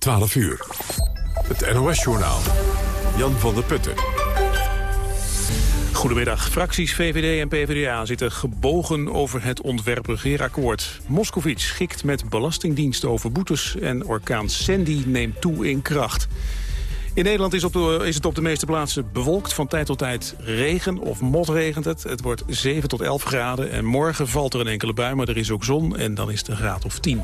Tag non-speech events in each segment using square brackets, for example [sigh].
12 uur. Het NOS-journaal. Jan van der Putten. Goedemiddag. Fracties VVD en PvdA zitten gebogen over het ontwerpregeerakkoord. Moscovic schikt met Belastingdienst over boetes... en orkaan Sandy neemt toe in kracht. In Nederland is, is, het op de meeste plaatsen bewolkt. Van tijd tot tijd regen of motregent het. Het wordt 7 tot 11 graden en morgen valt er een enkele bui, maar er is ook zon en dan is het een graad of 10.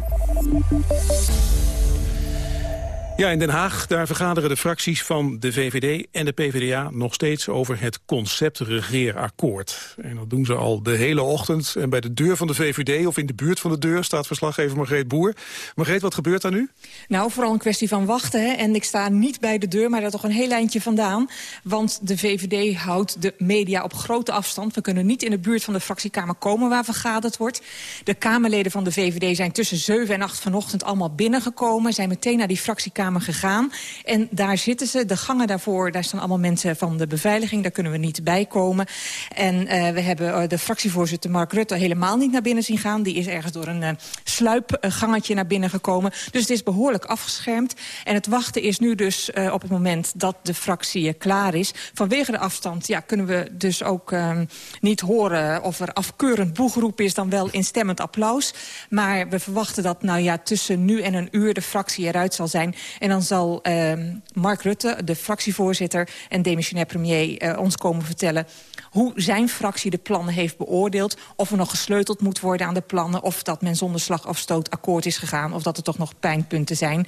Ja, in Den Haag daar vergaderen de fracties van de VVD en de PvdA nog steeds over het conceptregeerakkoord. En dat doen ze al de hele ochtend. En bij de deur van de VVD of in de buurt van de deur staat verslaggever Margreet Boer. Margreet, wat gebeurt daar nu? Nou, vooral een kwestie van wachten. Hè. En ik sta niet bij de deur, maar daar toch een heel eindje vandaan. Want de VVD houdt de media op grote afstand. We kunnen niet in de buurt van de fractiekamer komen waar vergaderd wordt. De Kamerleden van de VVD zijn tussen 7 en 8 vanochtend allemaal binnengekomen. Zijn meteen naar die fractiekamer gegaan. En daar zitten ze, de gangen daarvoor, daar staan allemaal mensen van de beveiliging. Daar kunnen we niet bij komen. En uh, we hebben uh, de fractievoorzitter Mark Rutte helemaal niet naar binnen zien gaan. Die is ergens door een uh, sluipgangetje naar binnen gekomen. Dus het is behoorlijk afgeschermd. En het wachten is nu dus op het moment dat de fractie klaar is. Vanwege de afstand ja, kunnen we dus ook ehm, niet horen of er afkeurend boegeroep is... dan wel instemmend applaus. Maar we verwachten dat nou ja, tussen nu en een uur de fractie eruit zal zijn. En dan zal uh, Mark Rutte, de fractievoorzitter en demissionair premier... Uh, ons komen vertellen hoe zijn fractie de plannen heeft beoordeeld... of er nog gesleuteld moet worden aan de plannen... of dat men zonder slag of stoot akkoord is gegaan... of dat er toch nog pijnpunten zijn.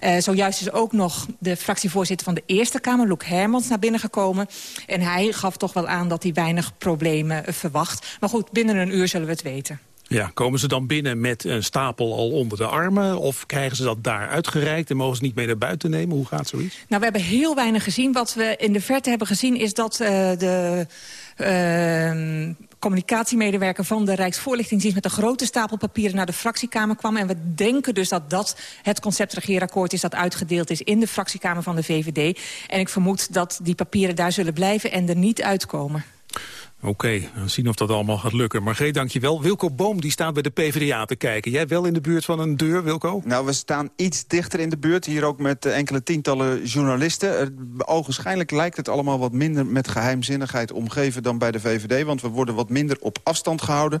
Uh, zojuist is ook nog de fractievoorzitter van de Eerste Kamer... Loek Hermans naar binnen gekomen. En hij gaf toch wel aan dat hij weinig problemen verwacht. Maar goed, binnen een uur zullen we het weten. Ja, komen ze dan binnen met een stapel al onder de armen? Of krijgen ze dat daar uitgereikt en mogen ze niet mee naar buiten nemen? Hoe gaat zoiets? Nou, we hebben heel weinig gezien. Wat we in de verte hebben gezien is dat uh, de... Uh, communicatiemedewerker van de Rijksvoorlichtingsdienst... met een grote stapel papieren naar de fractiekamer kwam. En we denken dus dat dat het conceptregeerakkoord is... dat uitgedeeld is in de fractiekamer van de VVD. En ik vermoed dat die papieren daar zullen blijven en er niet uitkomen. Oké, we zien of dat allemaal gaat lukken. Margreet, dankjewel. Wilco Boom die staat bij de PvdA te kijken. Jij wel in de buurt van een deur, Wilco? Nou, we staan iets dichter in de buurt. Hier ook met enkele tientallen journalisten. Ogenschijnlijk lijkt het allemaal wat minder met geheimzinnigheid omgeven... dan bij de VVD, want we worden wat minder op afstand gehouden.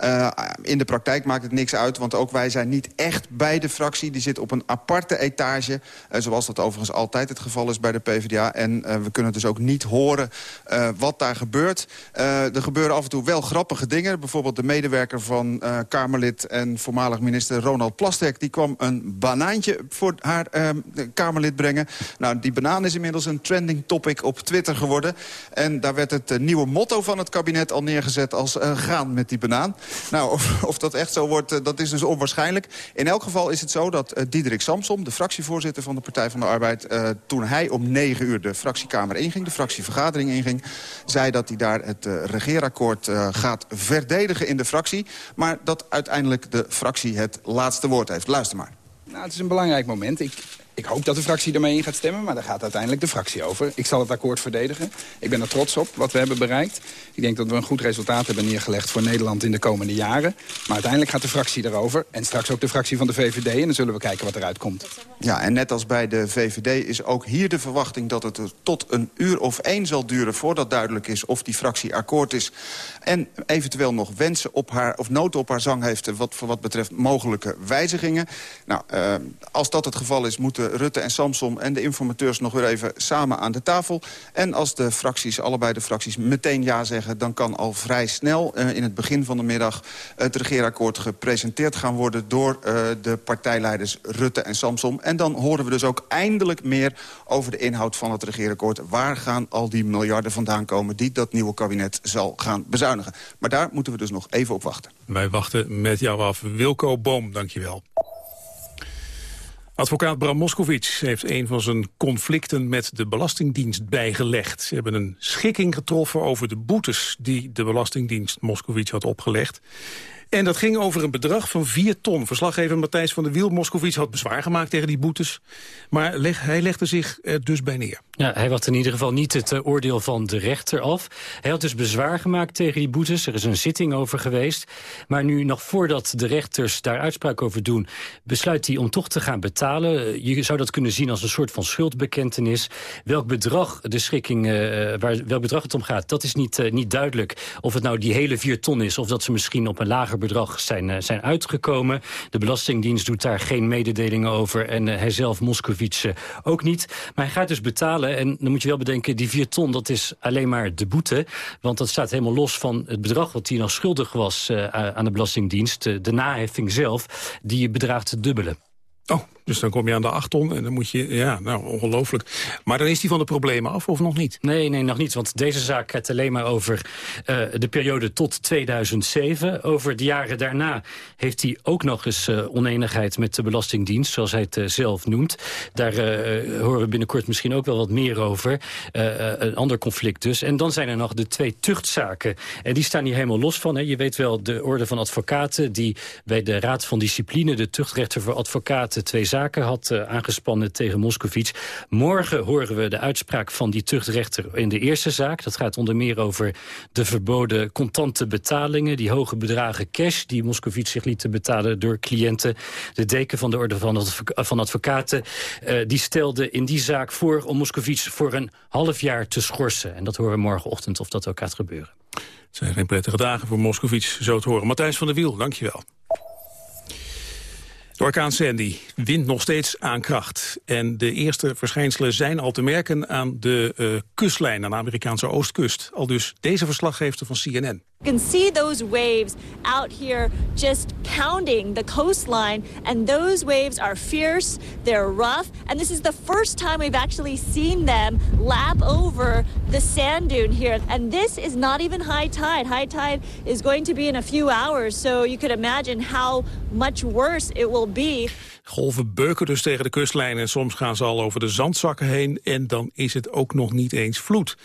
Uh, in de praktijk maakt het niks uit, want ook wij zijn niet echt bij de fractie. Die zit op een aparte etage, uh, zoals dat overigens altijd het geval is bij de PvdA. En we kunnen dus ook niet horen wat daar gebeurt... Uh, er gebeuren af en toe wel grappige dingen. Bijvoorbeeld de medewerker van uh, Kamerlid en voormalig minister Ronald Plasterk... die kwam een banaantje voor haar uh, Kamerlid brengen. Nou, die banaan is inmiddels een trending topic op Twitter geworden. En daar werd het nieuwe motto van het kabinet al neergezet als gaan met die banaan. Nou, [laughs] of, of dat echt zo wordt, dat is dus onwaarschijnlijk. In elk geval is het zo dat Diederik Samsom, de fractievoorzitter van de Partij van de Arbeid... toen hij om negen uur de fractiekamer inging, de fractievergadering inging... zei dat hij daar het uh, regeerakkoord uh, gaat verdedigen in de fractie. Maar dat uiteindelijk de fractie het laatste woord heeft. Luister maar. Nou, het is een belangrijk moment. Ik, ik hoop dat de fractie ermee in gaat stemmen, maar daar gaat uiteindelijk de fractie over. Ik zal het akkoord verdedigen. Ik ben er trots op wat we hebben bereikt. Ik denk dat we een goed resultaat hebben neergelegd voor Nederland in de komende jaren. Maar uiteindelijk gaat de fractie erover. En straks ook de fractie van de VVD. En dan zullen we kijken wat eruit komt. Ja, en net als bij de VVD is ook hier de verwachting... dat het tot een uur of één zal duren voordat duidelijk is... of die fractie akkoord is. En eventueel nog wensen op haar, of noten op haar zang heeft... Wat, voor wat betreft mogelijke wijzigingen. Nou, uh, als dat het geval is, moeten Rutte en Samsom en de informateurs nog weer even samen aan de tafel. En als de fracties, allebei de fracties, meteen ja zeggen... dan kan al vrij snel uh, in het begin van de middag het regeerakkoord gepresenteerd gaan worden... door uh, de partijleiders Rutte en Samsom. En dan horen we dus ook eindelijk meer over de inhoud van het regeerakkoord. Waar gaan al die miljarden vandaan komen die dat nieuwe kabinet zal gaan bezuinigen? Maar daar moeten we dus nog even op wachten. Wij wachten met jou af. Wilco Boom, dankjewel. Advocaat Bram Moskowitz heeft een van zijn conflicten met de Belastingdienst bijgelegd. Ze hebben een schikking getroffen over de boetes die de Belastingdienst Moskowitz had opgelegd. En dat ging over een bedrag van 4 ton. Verslaggever Matthijs van der Wiel, Moskovits, had bezwaar gemaakt tegen die boetes. Maar hij legde zich er dus bij neer. Ja, hij wacht in ieder geval niet het uh, oordeel van de rechter af. Hij had dus bezwaar gemaakt tegen die boetes. Er is een zitting over geweest. Maar nu, nog voordat de rechters daar uitspraak over doen... besluit hij om toch te gaan betalen. Je zou dat kunnen zien als een soort van schuldbekentenis. Welk bedrag de schikking, uh, waar, welk bedrag het om gaat, dat is niet, niet duidelijk. Of het nou die hele 4 ton is, of dat ze misschien op een lager bedrag zijn, zijn uitgekomen. De Belastingdienst doet daar geen mededelingen over. En hij zelf, Moscovici, ook niet. Maar hij gaat dus betalen en dan moet je wel bedenken, die 4 ton, dat is alleen maar de boete. Want dat staat helemaal los van het bedrag wat hij nog schuldig was aan de Belastingdienst. De naheffing zelf, die bedraagt het dubbele. Oh, dus dan kom je aan de 8 ton en dan moet je... Ja, nou, ongelooflijk. Maar dan is die van de problemen af, of nog niet? Nee, nee, nog niet. Want deze zaak gaat alleen maar over uh, de periode tot 2007. Over de jaren daarna heeft hij ook nog eens uh, oneenigheid met de Belastingdienst... zoals hij het uh, zelf noemt. Daar horen we binnenkort misschien ook wel wat meer over. een ander conflict dus. En dan zijn er nog de twee tuchtzaken. En die staan hier helemaal los van. Hè. Je weet wel, de orde van advocaten... die bij de Raad van Discipline, de tuchtrechter voor advocaten... twee zaken zaken had uh, aangespannen tegen Moscovici. Morgen horen we de uitspraak van die tuchtrechter in de eerste zaak. Dat gaat onder meer over de verboden contante betalingen... die hoge bedragen cash die Moscovici zich lieten betalen door cliënten. De deken van de Orde van, advoca van Advocaten uh, die stelde in die zaak voor... om Moscovici voor een half jaar te schorsen. En dat horen we morgenochtend of dat ook gaat gebeuren. Het zijn geen prettige dagen voor Moscovici, zo te horen. Matthijs van der Wiel, dankjewel. De orkaan Sandy wint nog steeds aan kracht. En de eerste verschijnselen zijn al te merken aan de uh, kustlijn, aan de Amerikaanse oostkust. Al dus deze verslaggever van CNN. You can see those waves out here just pounding the coastline. And those waves are fierce, they're rough. And this is the first time we've actually seen them lap over the sand dune here. And this is not even high tide. High tide is going to be in a few hours. So you could imagine how much worse it will be. Golven beuken dus tegen de kustlijn en soms gaan ze al over de zandzakken heen. En dan is het ook nog niet eens vloed.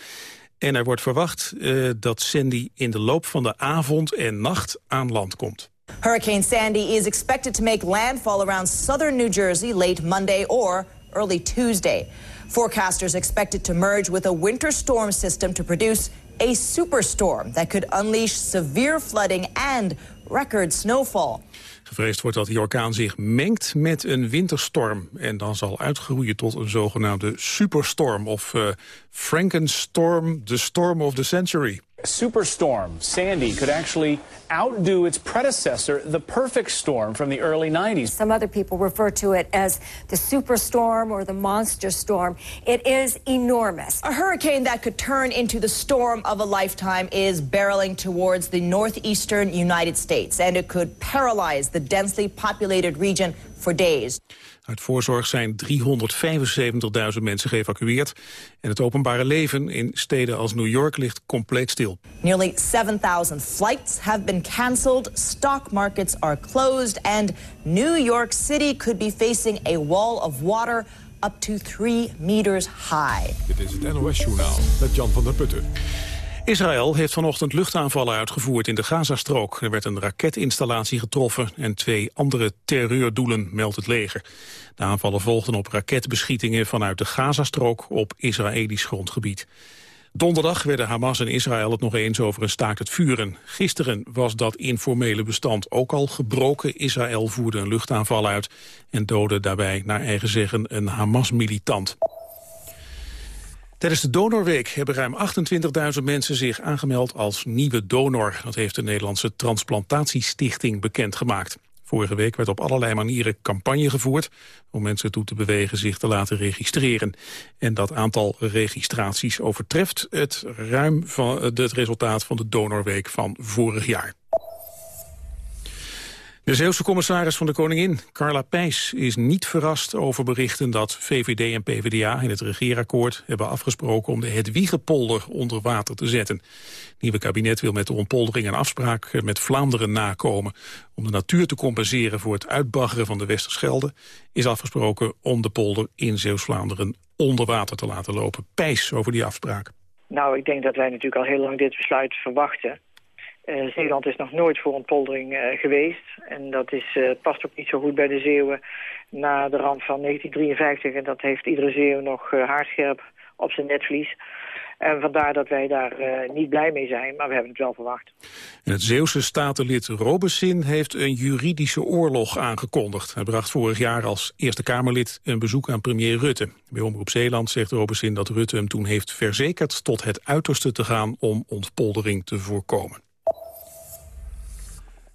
En er wordt verwacht uh, dat Sandy in de loop van de avond en nacht aan land komt. Hurricane Sandy is expected to make landfall around southern New Jersey late Monday or early Tuesday. Forecasters expect it to merge with a winter storm system to produce a superstorm that could unleash severe flooding and record snowfall. Gevreesd wordt dat die orkaan zich mengt met een winterstorm... en dan zal uitgroeien tot een zogenaamde superstorm... of uh, Frankenstorm, the storm of the century. Superstorm, Sandy, could actually outdo its predecessor, the perfect storm from the early 90s. Some other people refer to it as the superstorm or the monster storm. It is enormous. A hurricane that could turn into the storm of a lifetime is barreling towards the northeastern United States, and it could paralyze the densely populated region for days. Uit voorzorg zijn 375.000 mensen geëvacueerd. En het openbare leven in steden als New York ligt compleet stil. Nearly 7,000 flights have been cancelled. Stock markets are closed. And New York City could be facing a wall of water up to 3 meters high. Dit is het NOS Journaal met Jan van der Putten. Israël heeft vanochtend luchtaanvallen uitgevoerd in de Gazastrook. Er werd een raketinstallatie getroffen en twee andere terreurdoelen, meldt het leger. De aanvallen volgden op raketbeschietingen vanuit de Gazastrook op Israëlisch grondgebied. Donderdag werden Hamas en Israël het nog eens over een staakt het vuren. Gisteren was dat informele bestand ook al gebroken. Israël voerde een luchtaanval uit en doodde daarbij naar eigen zeggen een Hamas-militant. Tijdens de Donorweek hebben ruim 28.000 mensen zich aangemeld als nieuwe donor. Dat heeft de Nederlandse Transplantatiestichting bekendgemaakt. Vorige week werd op allerlei manieren campagne gevoerd... om mensen toe te bewegen zich te laten registreren. En dat aantal registraties overtreft het ruim van het resultaat van de Donorweek van vorig jaar. De Zeeuwse commissaris van de Koningin, Carla Pijs, is niet verrast over berichten dat VVD en PvdA in het regeerakkoord hebben afgesproken om de Hedwiegepolder onder water te zetten. Het nieuwe kabinet wil met de ontpoldering een afspraak met Vlaanderen nakomen. Om de natuur te compenseren voor het uitbaggeren van de Westerschelde is afgesproken om de polder in Zeeuws-Vlaanderen onder water te laten lopen. Pijs over die afspraak. Nou, ik denk dat wij natuurlijk al heel lang dit besluit verwachten. Zeeland is nog nooit voor ontpoldering geweest. En dat is, past ook niet zo goed bij de Zeeuwen na de ramp van 1953. En dat heeft iedere Zeeuw nog haarscherp op zijn netvlies. En vandaar dat wij daar uh, niet blij mee zijn, maar we hebben het wel verwacht. En het Zeeuwse statenlid Robesin heeft een juridische oorlog aangekondigd. Hij bracht vorig jaar als Eerste Kamerlid een bezoek aan premier Rutte. Bij Omroep Zeeland zegt Robesin dat Rutte hem toen heeft verzekerd tot het uiterste te gaan om ontpoldering te voorkomen.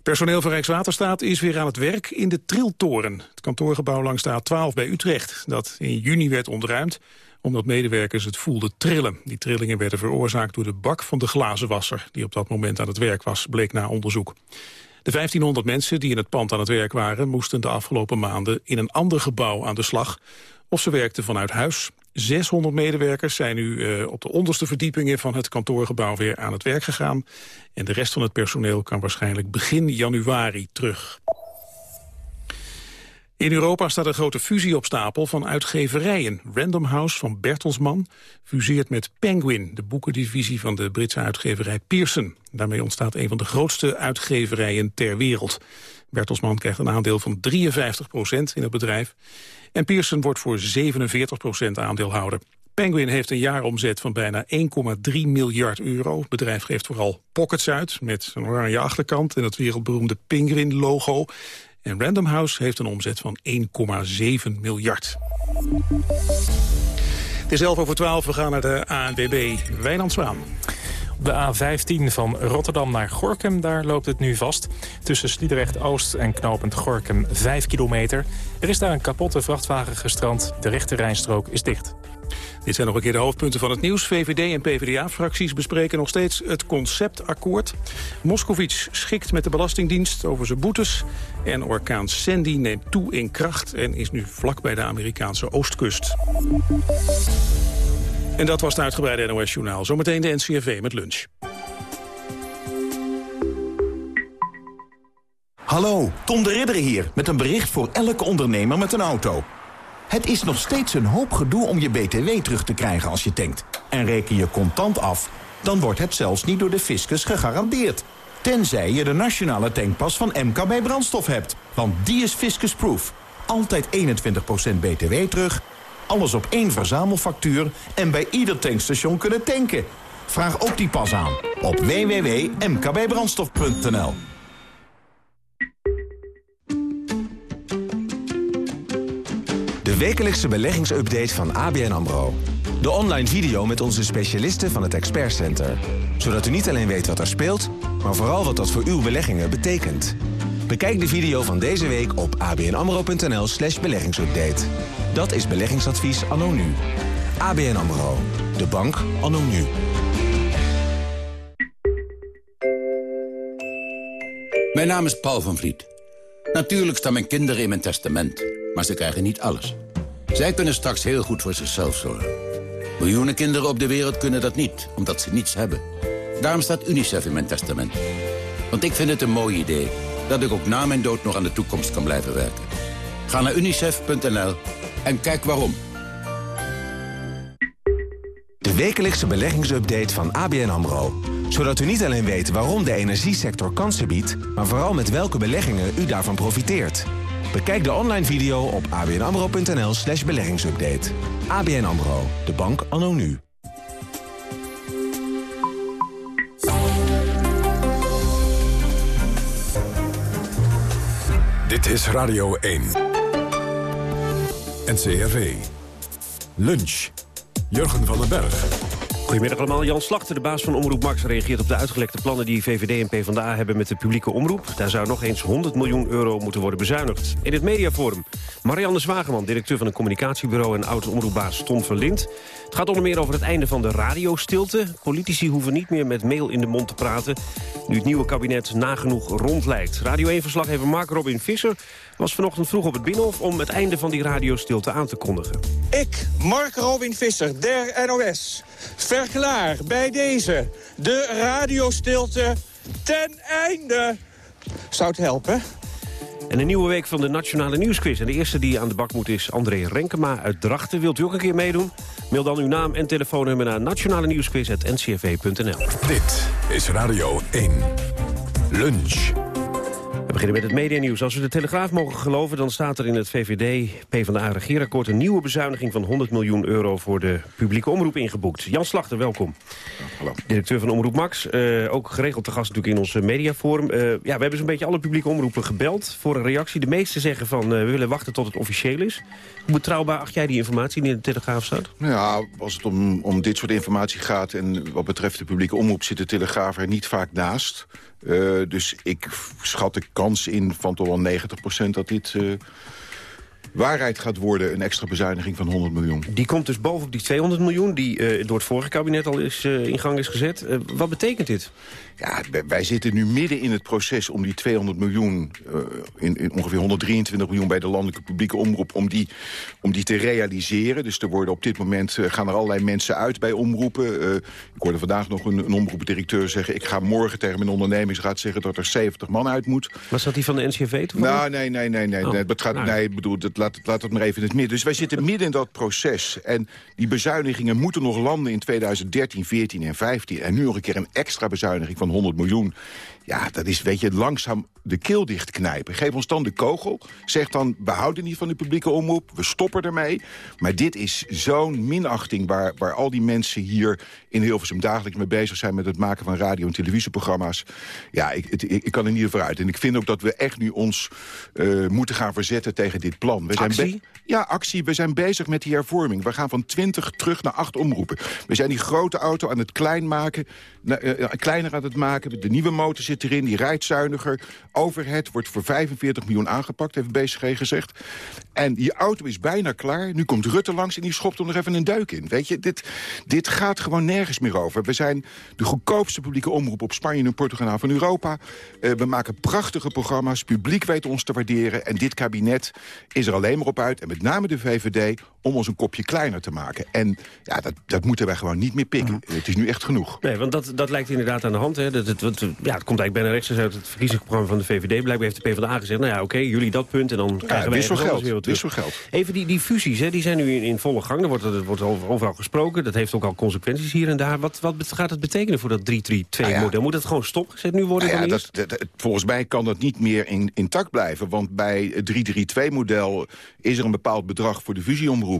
Personeel van Rijkswaterstaat is weer aan het werk in de Triltoren. Het kantoorgebouw langs de A12 bij Utrecht, dat in juni werd ontruimd omdat medewerkers het voelden trillen. Die trillingen werden veroorzaakt door de bak van de glazenwasser... die op dat moment aan het werk was, bleek na onderzoek. De 1500 mensen die in het pand aan het werk waren... moesten de afgelopen maanden in een ander gebouw aan de slag... of ze werkten vanuit huis. 600 medewerkers zijn nu uh, op de onderste verdiepingen van het kantoorgebouw weer aan het werk gegaan. En de rest van het personeel kan waarschijnlijk begin januari terug. In Europa staat een grote fusie op stapel van uitgeverijen. Random House van Bertelsmann fuseert met Penguin... de boekendivisie van de Britse uitgeverij Pearson. Daarmee ontstaat een van de grootste uitgeverijen ter wereld. Bertelsmann krijgt een aandeel van 53% in het bedrijf. En Pearson wordt voor 47% aandeelhouder. Penguin heeft een jaaromzet van bijna 1,3 miljard euro. Het bedrijf geeft vooral pockets uit met een oranje achterkant... en het wereldberoemde Penguin-logo. En Random House heeft een omzet van 1,7 miljard. Het is 11 over 12, we gaan naar de ANWB. Wijnand. De A15 van Rotterdam naar Gorkum, daar loopt het nu vast. Tussen Sliedrecht-Oost en knooppunt Gorkum 5 kilometer. Er is daar een kapotte vrachtwagen gestrand. De rechte rijstrook is dicht. Dit zijn nog een keer de hoofdpunten van het nieuws. VVD en PvdA-fracties bespreken nog steeds het conceptakkoord. Moscovic schikt met de Belastingdienst over zijn boetes. En orkaan Sandy neemt toe in kracht en is nu vlak bij de Amerikaanse oostkust. En dat was het uitgebreide NOS-journaal. Zometeen de NCRV met lunch. Hallo, Tom de Ridder hier, met een bericht voor elke ondernemer met een auto. Het is nog steeds een hoop gedoe om je BTW terug te krijgen als je tankt. En reken je contant af, dan wordt het zelfs niet door de fiscus gegarandeerd. Tenzij je de nationale tankpas van MKB Brandstof hebt. Want die is fiscusproof. Altijd 21% BTW terug, alles op één verzamelfactuur... en bij ieder tankstation kunnen tanken. Vraag ook die pas aan op www.mkbbrandstof.nl. De wekelijkse beleggingsupdate van ABN AMRO. De online video met onze specialisten van het Expert Center. Zodat u niet alleen weet wat er speelt, maar vooral wat dat voor uw beleggingen betekent. Bekijk de video van deze week op abnamro.nl slash beleggingsupdate. Dat is beleggingsadvies anno nu. ABN AMRO. De bank anno nu. Mijn naam is Paul van Vliet. Natuurlijk staan mijn kinderen in mijn testament, maar ze krijgen niet alles. Zij kunnen straks heel goed voor zichzelf zorgen. Miljoenen kinderen op de wereld kunnen dat niet, omdat ze niets hebben. Daarom staat UNICEF in mijn testament. Want ik vind het een mooi idee dat ik ook na mijn dood nog aan de toekomst kan blijven werken. Ga naar unicef.nl en kijk waarom. De wekelijkse beleggingsupdate van ABN AMRO. Zodat u niet alleen weet waarom de energiesector kansen biedt... maar vooral met welke beleggingen u daarvan profiteert. Bekijk de online video op abnamro.nl slash beleggingsupdate. ABN AMRO, de bank anno nu. Dit is Radio 1. NCRV. Lunch. Jurgen van den Berg. Goedemiddag allemaal. Jan Slachter, de baas van Omroep Max... reageert op de uitgelekte plannen die VVD en PvdA hebben met de publieke omroep. Daar zou nog eens 100 miljoen euro moeten worden bezuinigd. In het mediaforum Marianne Zwageman, directeur van een communicatiebureau... en oud-omroepbaas Tom Verlind. Het gaat onder meer over het einde van de radiostilte. Politici hoeven niet meer met mail in de mond te praten... nu het nieuwe kabinet nagenoeg rondlijkt. Radio 1-verslaggever Mark Robin Visser was vanochtend vroeg op het Binnenhof... om het einde van die radiostilte aan te kondigen. Ik, Mark Robin Visser, der NOS, verklaar bij deze de radiostilte ten einde. Zou het helpen? En een nieuwe week van de Nationale Nieuwsquiz. En de eerste die aan de bak moet is André Renkema uit Drachten. Wilt u ook een keer meedoen? Mail dan uw naam en telefoonnummer naar nationale nieuwsquiz.ncrv.nl. Dit is Radio 1. Lunch. We beginnen met het medianieuws. Als we de Telegraaf mogen geloven, dan staat er in het VVD PvdA-regeerakkoord... een nieuwe bezuiniging van 100 miljoen euro voor de publieke omroep ingeboekt. Jan Slachter, welkom. Hallo. Directeur van Omroep Max. Eh, ook geregeld te gast natuurlijk in ons mediaforum. Uh, ja, we hebben zo'n beetje alle publieke omroepen gebeld voor een reactie. De meesten zeggen van uh, we willen wachten tot het officieel is. Hoe betrouwbaar acht jij die informatie die in de Telegraaf staat? Nou ja, als het om, om dit soort informatie gaat... en wat betreft de publieke omroep zit de Telegraaf er niet vaak naast... Dus ik schat de kans in van toch wel 90% dat dit uh, waarheid gaat worden. Een extra bezuiniging van 100 miljoen. Die komt dus bovenop die 200 miljoen die uh, door het vorige kabinet al is, in gang is gezet. wat betekent dit? Ja, wij zitten nu midden in het proces om die 200 miljoen... In, in, ongeveer 123 miljoen bij de landelijke publieke omroep... om die, om die te realiseren. Dus er worden op dit moment gaan er allerlei mensen uit bij omroepen. Ik hoorde vandaag nog een, een omroepdirecteur zeggen... ik ga morgen tegen mijn ondernemingsraad zeggen dat er 70 man uit moet. Was dat die van de NCV toevallig? Nou, nee, nee, nee. nee, oh. nee, dat gaat, nou. nee bedoel, dat, laat, laat het maar even in het midden. Dus wij zitten midden in dat proces. En die bezuinigingen moeten nog landen in 2013, 14 en 15. En nu nog een keer een extra bezuiniging van 100 miljoen. Ja, dat is, weet je, langzaam de keel dichtknijpen. Geef ons dan de kogel. Zeg dan, we houden niet van de publieke omroep. We stoppen ermee. Maar dit is zo'n minachting waar, waar al die mensen hier in Hilversum dagelijks mee bezig zijn... met het maken van radio- en televisieprogramma's. Ja, ik, het, ik, ik, kan er niet over uit. En ik vind ook dat we echt nu ons uh, moeten gaan verzetten tegen dit plan. We zijn actie? Ja, actie. We zijn bezig met die hervorming. We gaan van 20 terug naar 8 omroepen. We zijn die grote auto aan het klein maken, uh, kleiner aan het maken. De nieuwe motor zit erin, die rijdt zuiniger. Overhead wordt voor 45 miljoen aangepakt, heeft BCG gezegd. En die auto is bijna klaar. Nu komt Rutte langs en die schopt er nog even een duik in. Weet je, dit, dit gaat gewoon nergens meer over. We zijn de goedkoopste publieke omroep op Spanje en Portugal van Europa. Uh, we maken prachtige programma's. Publiek weet ons te waarderen. En dit kabinet is er alleen maar op uit, met name de VVD... om ons een kopje kleiner te maken. En ja, dat, dat moeten wij gewoon niet meer pikken. Mm. Het is nu echt genoeg. Nee, want dat, dat lijkt inderdaad aan de hand. Hè. Dat, het, ja, het komt eigenlijk bijna rechtstreeks uit het verkiezingsprogramma van de VVD. Blijkbaar heeft de PvdA gezegd, nou ja, oké, okay, jullie dat punt... en dan ja, krijgen wij wisselgeld, weer wisselgeld. Even die, die fusies, hè, die zijn nu in, in volle gang. Er wordt, er wordt overal gesproken. Dat heeft ook al consequenties hier en daar. Wat, wat gaat het betekenen voor dat 3-3-2-model? Nou ja. Moet het gewoon stopgezet nu worden? Nou ja, dat, dat, dat, volgens mij kan dat niet meer in, intact blijven. Want bij het 3-3-2-model is er een bepaald bedrag voor de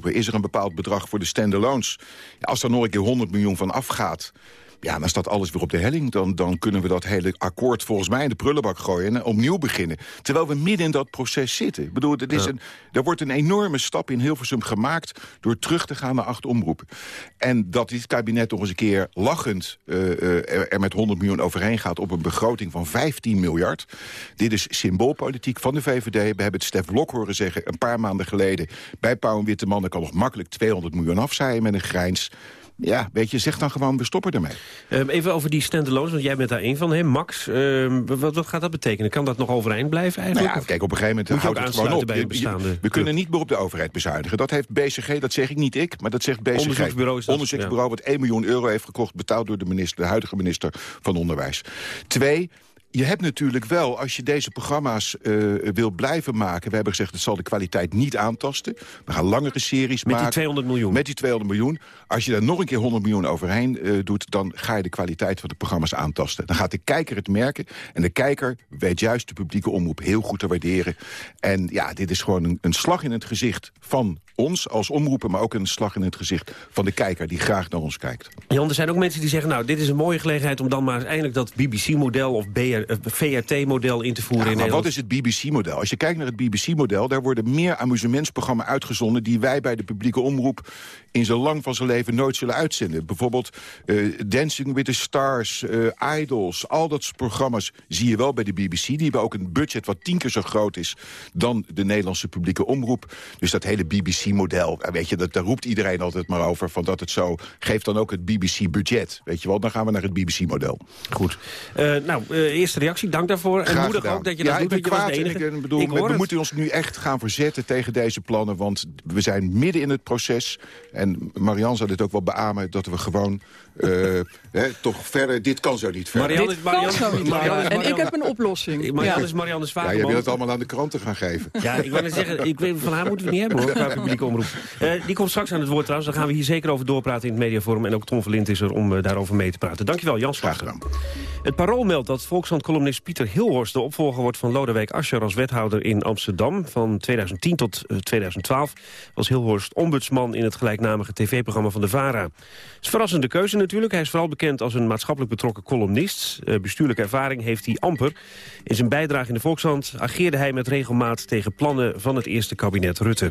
Is er een bepaald bedrag voor de standalones. Als er nog een keer 100 miljoen van afgaat... Ja, dan staat alles weer op de helling. Dan, dan kunnen we dat hele akkoord volgens mij in de prullenbak gooien... en opnieuw beginnen. Terwijl we midden in dat proces zitten. Ik bedoel, er, is ja. een, er wordt een enorme stap in Hilversum gemaakt... door terug te gaan naar acht omroepen. En dat dit kabinet nog eens een keer lachend... Uh, uh, er, er met 100 miljoen overheen gaat op een begroting van 15 miljard. Dit is symboolpolitiek van de VVD. We hebben het Stef Blok horen zeggen een paar maanden geleden... bij Pauw en Witteman, ik kan nog makkelijk 200 miljoen afzaaien met een grijns ja, weet je, zeg dan gewoon, we stoppen ermee. Um, even over die standalones, want jij bent daar één van, hè? Max. Um, wat, wat, gaat dat betekenen? Kan dat nog overeind blijven eigenlijk? Nou ja, kijk, op een gegeven moment houdt het gewoon op. Bij bestaande je, we kunnen niet meer op de overheid bezuinigen. Dat heeft BCG, dat zeg ik niet ik, maar dat zegt BCG. Onderzoeksbureau is dat, Onderzoeksbureau wat 1 miljoen euro heeft gekocht... betaald door de, minister, de huidige minister van Onderwijs. Twee, je hebt natuurlijk wel, als je deze programma's uh, wil blijven maken... we hebben gezegd, het zal de kwaliteit niet aantasten. We gaan langere series met maken. Met die 200 miljoen? Met die 200 miljoen. Als je daar nog een keer 100 miljoen overheen uh, doet... dan ga je de kwaliteit van de programma's aantasten. Dan gaat de kijker het merken. En de kijker weet juist de publieke omroep heel goed te waarderen. En ja, dit is gewoon een, een slag in het gezicht van ons als omroepen... maar ook een slag in het gezicht van de kijker die graag naar ons kijkt. Jan, er zijn ook mensen die zeggen... nou, dit is een mooie gelegenheid om dan maar eindelijk dat BBC-model... of VRT-model in te voeren ja, in maar Nederland. wat is het BBC-model? Als je kijkt naar het BBC-model... daar worden meer amusementsprogramma's uitgezonden... die wij bij de publieke omroep in zijn lang van zijn leven nooit zullen uitzenden. Bijvoorbeeld uh, Dancing with the Stars, uh, Idols, al dat soort programma's zie je wel bij de BBC. Die hebben ook een budget wat tien keer zo groot is dan de Nederlandse publieke omroep. Dus dat hele BBC-model, weet je, dat, daar roept iedereen altijd maar over... van dat het zo, geeft dan ook het BBC-budget. Weet je wel, dan gaan we naar het BBC-model. Goed. Uh, nou, eerste reactie, dank daarvoor. Graag en moedig gedaan. ook dat je ja, dat ik doet, ben je was kwaad enige. ik bedoel, Ik we, we moeten ons nu echt gaan verzetten tegen deze plannen... want we zijn midden in het proces. En Marianne zou dit ook wel beamen dat we gewoon uh, hè, toch verder... Dit kan zo niet verder. Marianne, Dit kan zo niet. En ik heb een oplossing. Marianne Ja. is Marianne ja, Zwageman. jij wil het allemaal aan de kranten gaan geven. Ja, ik wil net zeggen, ik weet, van haar moeten we het niet hebben hoor, qua publieke omroep. Eh, die komt straks aan het woord trouwens. Dan gaan we hier zeker over doorpraten in het mediaforum. En ook Tom Verlint is er om eh, daarover mee te praten. Dankjewel, Jan Slag. Het Parool meldt dat Volkskrant-columnist Pieter Hilhorst... de opvolger wordt van Lodewijk Asscher als wethouder in Amsterdam. Van 2010 tot 2012 eh, was Hilhorst ombudsman... in het gelijknamige tv-programma van de VARA. Het is verrassende keuze natuurlijk. Hij is vooral bekend als een maatschappelijk betrokken columnist. Uh, bestuurlijke ervaring heeft hij amper. In zijn bijdrage in de Volkskrant ageerde hij met regelmaat... tegen plannen van het eerste kabinet Rutte.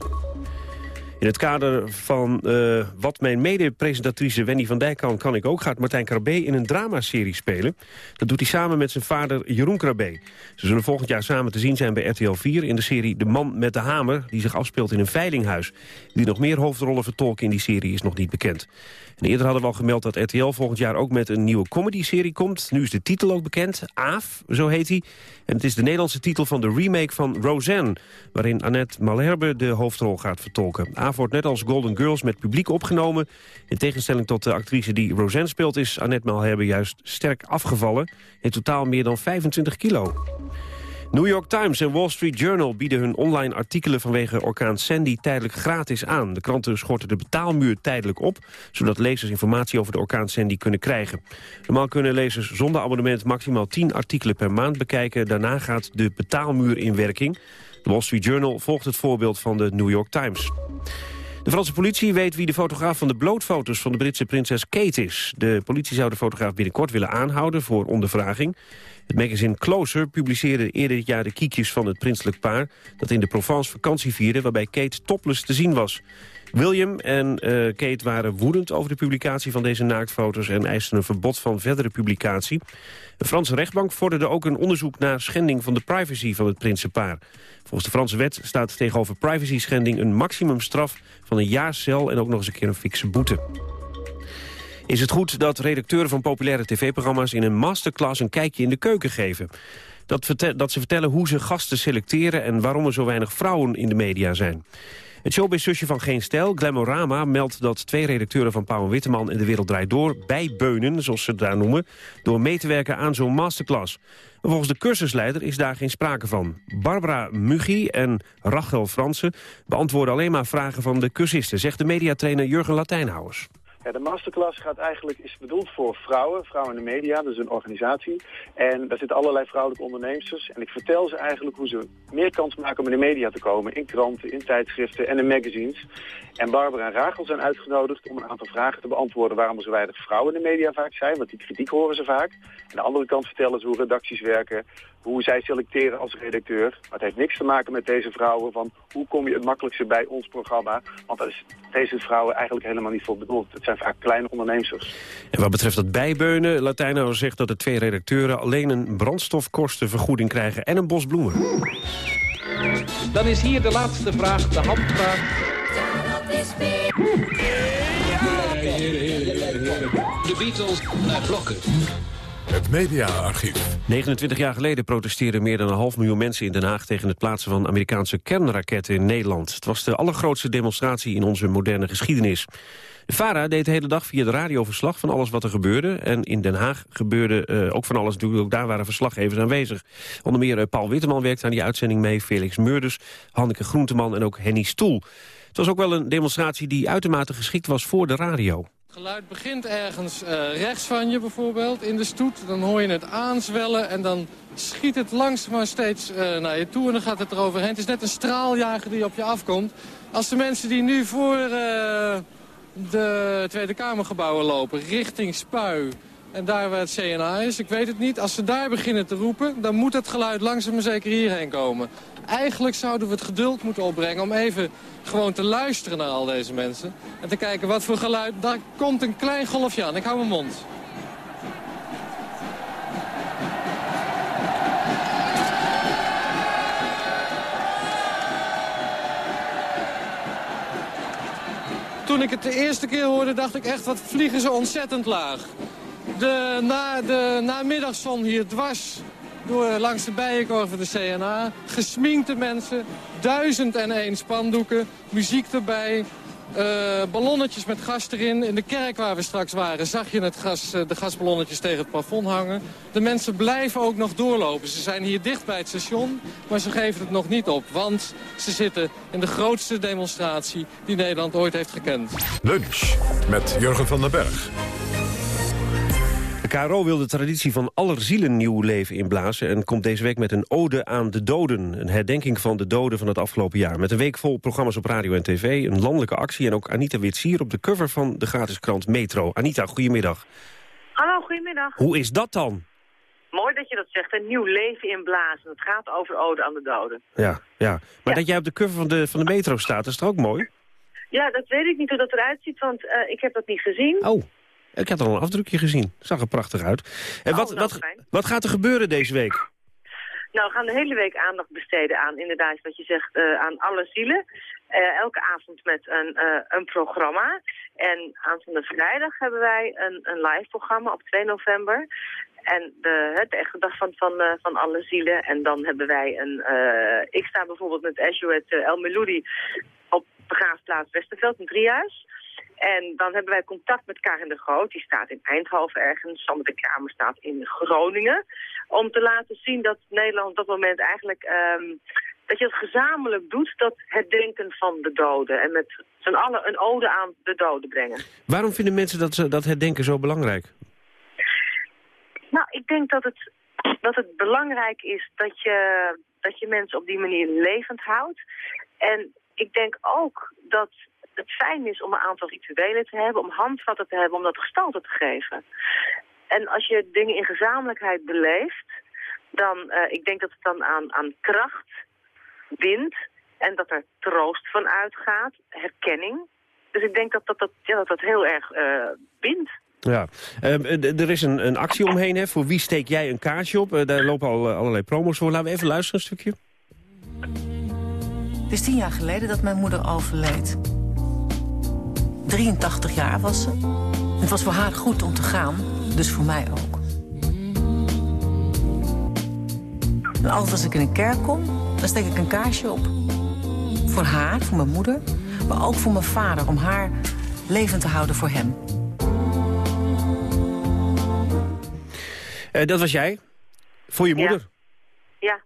In het kader van uh, wat mijn mede-presentatrice Wendy van Dijk kan, kan ik ook... gaat Martijn Krabbe in een dramaserie spelen. Dat doet hij samen met zijn vader Jeroen Krabbe. Ze zullen volgend jaar samen te zien zijn bij RTL 4... in de serie De Man met de Hamer, die zich afspeelt in een veilinghuis. Wie nog meer hoofdrollen vertolken in die serie is nog niet bekend. En eerder hadden we al gemeld dat RTL volgend jaar ook met een nieuwe comedy-serie komt. Nu is de titel ook bekend, Aaf, zo heet hij. En het is de Nederlandse titel van de remake van Roseanne... waarin Annette Malherbe de hoofdrol gaat vertolken. Aaf wordt net als Golden Girls met publiek opgenomen. In tegenstelling tot de actrice die Roseanne speelt... is Annette Malherbe juist sterk afgevallen. In totaal meer dan 25 kilo. New York Times en Wall Street Journal bieden hun online artikelen vanwege orkaan Sandy tijdelijk gratis aan. De kranten schorten de betaalmuur tijdelijk op, zodat lezers informatie over de orkaan Sandy kunnen krijgen. Normaal kunnen lezers zonder abonnement maximaal 10 artikelen per maand bekijken. Daarna gaat de betaalmuur in werking. De Wall Street Journal volgt het voorbeeld van de New York Times. De Franse politie weet wie de fotograaf van de blootfoto's van de Britse prinses Kate is. De politie zou de fotograaf binnenkort willen aanhouden voor ondervraging. Het magazine Closer publiceerde eerder dit jaar de kiekjes van het prinselijk paar... dat in de Provence vakantie vierde waarbij Kate topless te zien was. William en uh, Kate waren woedend over de publicatie van deze naaktfoto's... en eisten een verbod van verdere publicatie. De Franse rechtbank vorderde ook een onderzoek naar schending van de privacy van het prinsenpaar. Volgens de Franse wet staat tegenover privacy-schending een maximumstraf van een jaar cel... en ook nog eens een keer een fikse boete. Is het goed dat redacteuren van populaire tv-programma's... in een masterclass een kijkje in de keuken geven? Dat, dat ze vertellen hoe ze gasten selecteren... en waarom er zo weinig vrouwen in de media zijn. Het showbiz-zusje van Geen Stijl, Glamorama, meldt dat twee redacteuren van Pauw en Witteman en De Wereld Draait Door bijbeunen, zoals ze het daar noemen, door mee te werken aan zo'n masterclass. volgens de cursusleider is daar geen sprake van. Barbara Mugi en Rachel Fransen beantwoorden alleen maar vragen van de cursisten, zegt de mediatrainer Jurgen Latijnhouwers. De masterclass gaat eigenlijk, is bedoeld voor vrouwen, vrouwen in de media, dus een organisatie. En daar zitten allerlei vrouwelijke ondernemers. En ik vertel ze eigenlijk hoe ze meer kans maken om in de media te komen. In kranten, in tijdschriften en in magazines. En Barbara en Rachel zijn uitgenodigd om een aantal vragen te beantwoorden... waarom er zo weinig vrouwen in de media vaak zijn, want die kritiek horen ze vaak. Aan de andere kant vertellen ze hoe redacties werken, hoe zij selecteren als redacteur. Maar het heeft niks te maken met deze vrouwen van hoe kom je het makkelijkste bij ons programma. Want daar is deze vrouwen eigenlijk helemaal niet voor bedoeld. Het zijn vaak kleine ondernemers. En wat betreft dat bijbeunen, Latijno zegt dat de twee redacteuren alleen een brandstofkostenvergoeding krijgen en een bos bloemen. Dan is hier de laatste vraag, de handvraag. De Beatles naar blokken. Het mediaarchief. 29 jaar geleden protesteerden meer dan een half miljoen mensen in Den Haag... tegen het plaatsen van Amerikaanse kernraketten in Nederland. Het was de allergrootste demonstratie in onze moderne geschiedenis. De VARA deed de hele dag via de radio verslag van alles wat er gebeurde. En in Den Haag gebeurde uh, ook van alles. Ook daar waren verslaggevers aanwezig. Onder meer uh, Paul Witteman werkte aan die uitzending mee. Felix Meurders, Hanneke Groenteman en ook Henny Stoel. Het was ook wel een demonstratie die uitermate geschikt was voor de radio. Geluid begint ergens uh, rechts van je bijvoorbeeld, in de stoet. Dan hoor je het aanzwellen en dan schiet het langzaam steeds uh, naar je toe en dan gaat het eroverheen. Het is net een straaljager die op je afkomt. Als de mensen die nu voor uh, de Tweede Kamergebouwen lopen, richting Spui... en daar waar het CNA is, ik weet het niet. Als ze daar beginnen te roepen, dan moet het geluid langzaam maar zeker hierheen komen. Eigenlijk zouden we het geduld moeten opbrengen om even gewoon te luisteren naar al deze mensen. En te kijken wat voor geluid... Daar komt een klein golfje aan. Ik hou mijn mond. Toen ik het de eerste keer hoorde, dacht ik echt, wat vliegen ze ontzettend laag. De, na, de namiddagzon hier dwars door langs de bijenkorf van de CNA. Gesminkte mensen, duizend en één spandoeken, muziek erbij. Uh, ballonnetjes met gas erin. In de kerk waar we straks waren zag je het gas, uh, de gasballonnetjes tegen het plafond hangen. De mensen blijven ook nog doorlopen. Ze zijn hier dicht bij het station, maar ze geven het nog niet op. Want ze zitten in de grootste demonstratie die Nederland ooit heeft gekend. Lunch met Jurgen van den Berg. KRO wil de traditie van allerzielen nieuw leven inblazen... en komt deze week met een ode aan de doden. Een herdenking van de doden van het afgelopen jaar. Met een week vol programma's op radio en tv, een landelijke actie... en ook Anita Witsier op de cover van de gratis krant Metro. Anita, goedemiddag. Hallo, goedemiddag. Hoe is dat dan? Mooi dat je dat zegt, een nieuw leven inblazen. Het gaat over ode aan de doden. Ja, ja. maar dat jij op de cover van de, van de Metro staat, is toch ook mooi? Ja, dat weet ik niet hoe dat eruit ziet, want eh, ik heb dat niet gezien. Oh, ik had al een afdrukje gezien. Zag er prachtig uit. En Oh, wat, nou, wat, wat gaat er gebeuren deze week? Nou, we gaan de hele week aandacht besteden aan, inderdaad, wat je zegt, eh, aan alle zielen. Eh, elke avond met een, eh, een programma. En aanstaande vrijdag hebben wij een, een live programma op 2 november. En de, de echte dag van, van, van alle zielen. En dan hebben wij een... ik sta bijvoorbeeld met Azuet El Meloudi op begraafplaats Westerveld in Driehuis. En dan hebben wij contact met Karin de Groot. Die staat in Eindhoven ergens. Sander de Kramer staat in Groningen. Om te laten zien dat Nederland op dat moment eigenlijk... ehm, dat je het gezamenlijk doet, dat het denken van de doden. En met z'n allen een ode aan de doden brengen. Waarom vinden mensen dat, ze- dat herdenken zo belangrijk? Nou, ik denk dat het, dat het belangrijk is dat je, dat je mensen op die manier levend houdt. En ik denk ook dat het fijn is om een aantal rituelen te hebben, om handvatten te hebben, om dat gestalte te geven. En als je dingen in gezamenlijkheid beleeft, dan, eh, ik denk dat het dan aan, aan kracht wint en dat er troost van uitgaat, herkenning. Dus ik denk dat dat, dat, ja, dat, dat heel erg eh bindt. Ja, Ehm, eh, er is een, een actie omheen. Hè. Voor wie steek jij een kaartje op? Eh, daar lopen al eh, allerlei promos voor. Laten we even luisteren een stukje. Het is tien jaar geleden dat mijn moeder overleed. 83 jaar was ze. Het was voor haar goed om te gaan, dus voor mij ook. En altijd als ik in een kerk kom, dan steek ik een kaarsje op. Voor haar, voor mijn moeder, maar ook voor mijn vader... om haar levend te houden voor hem. Eh, dat was jij. Voor je moeder. Ja,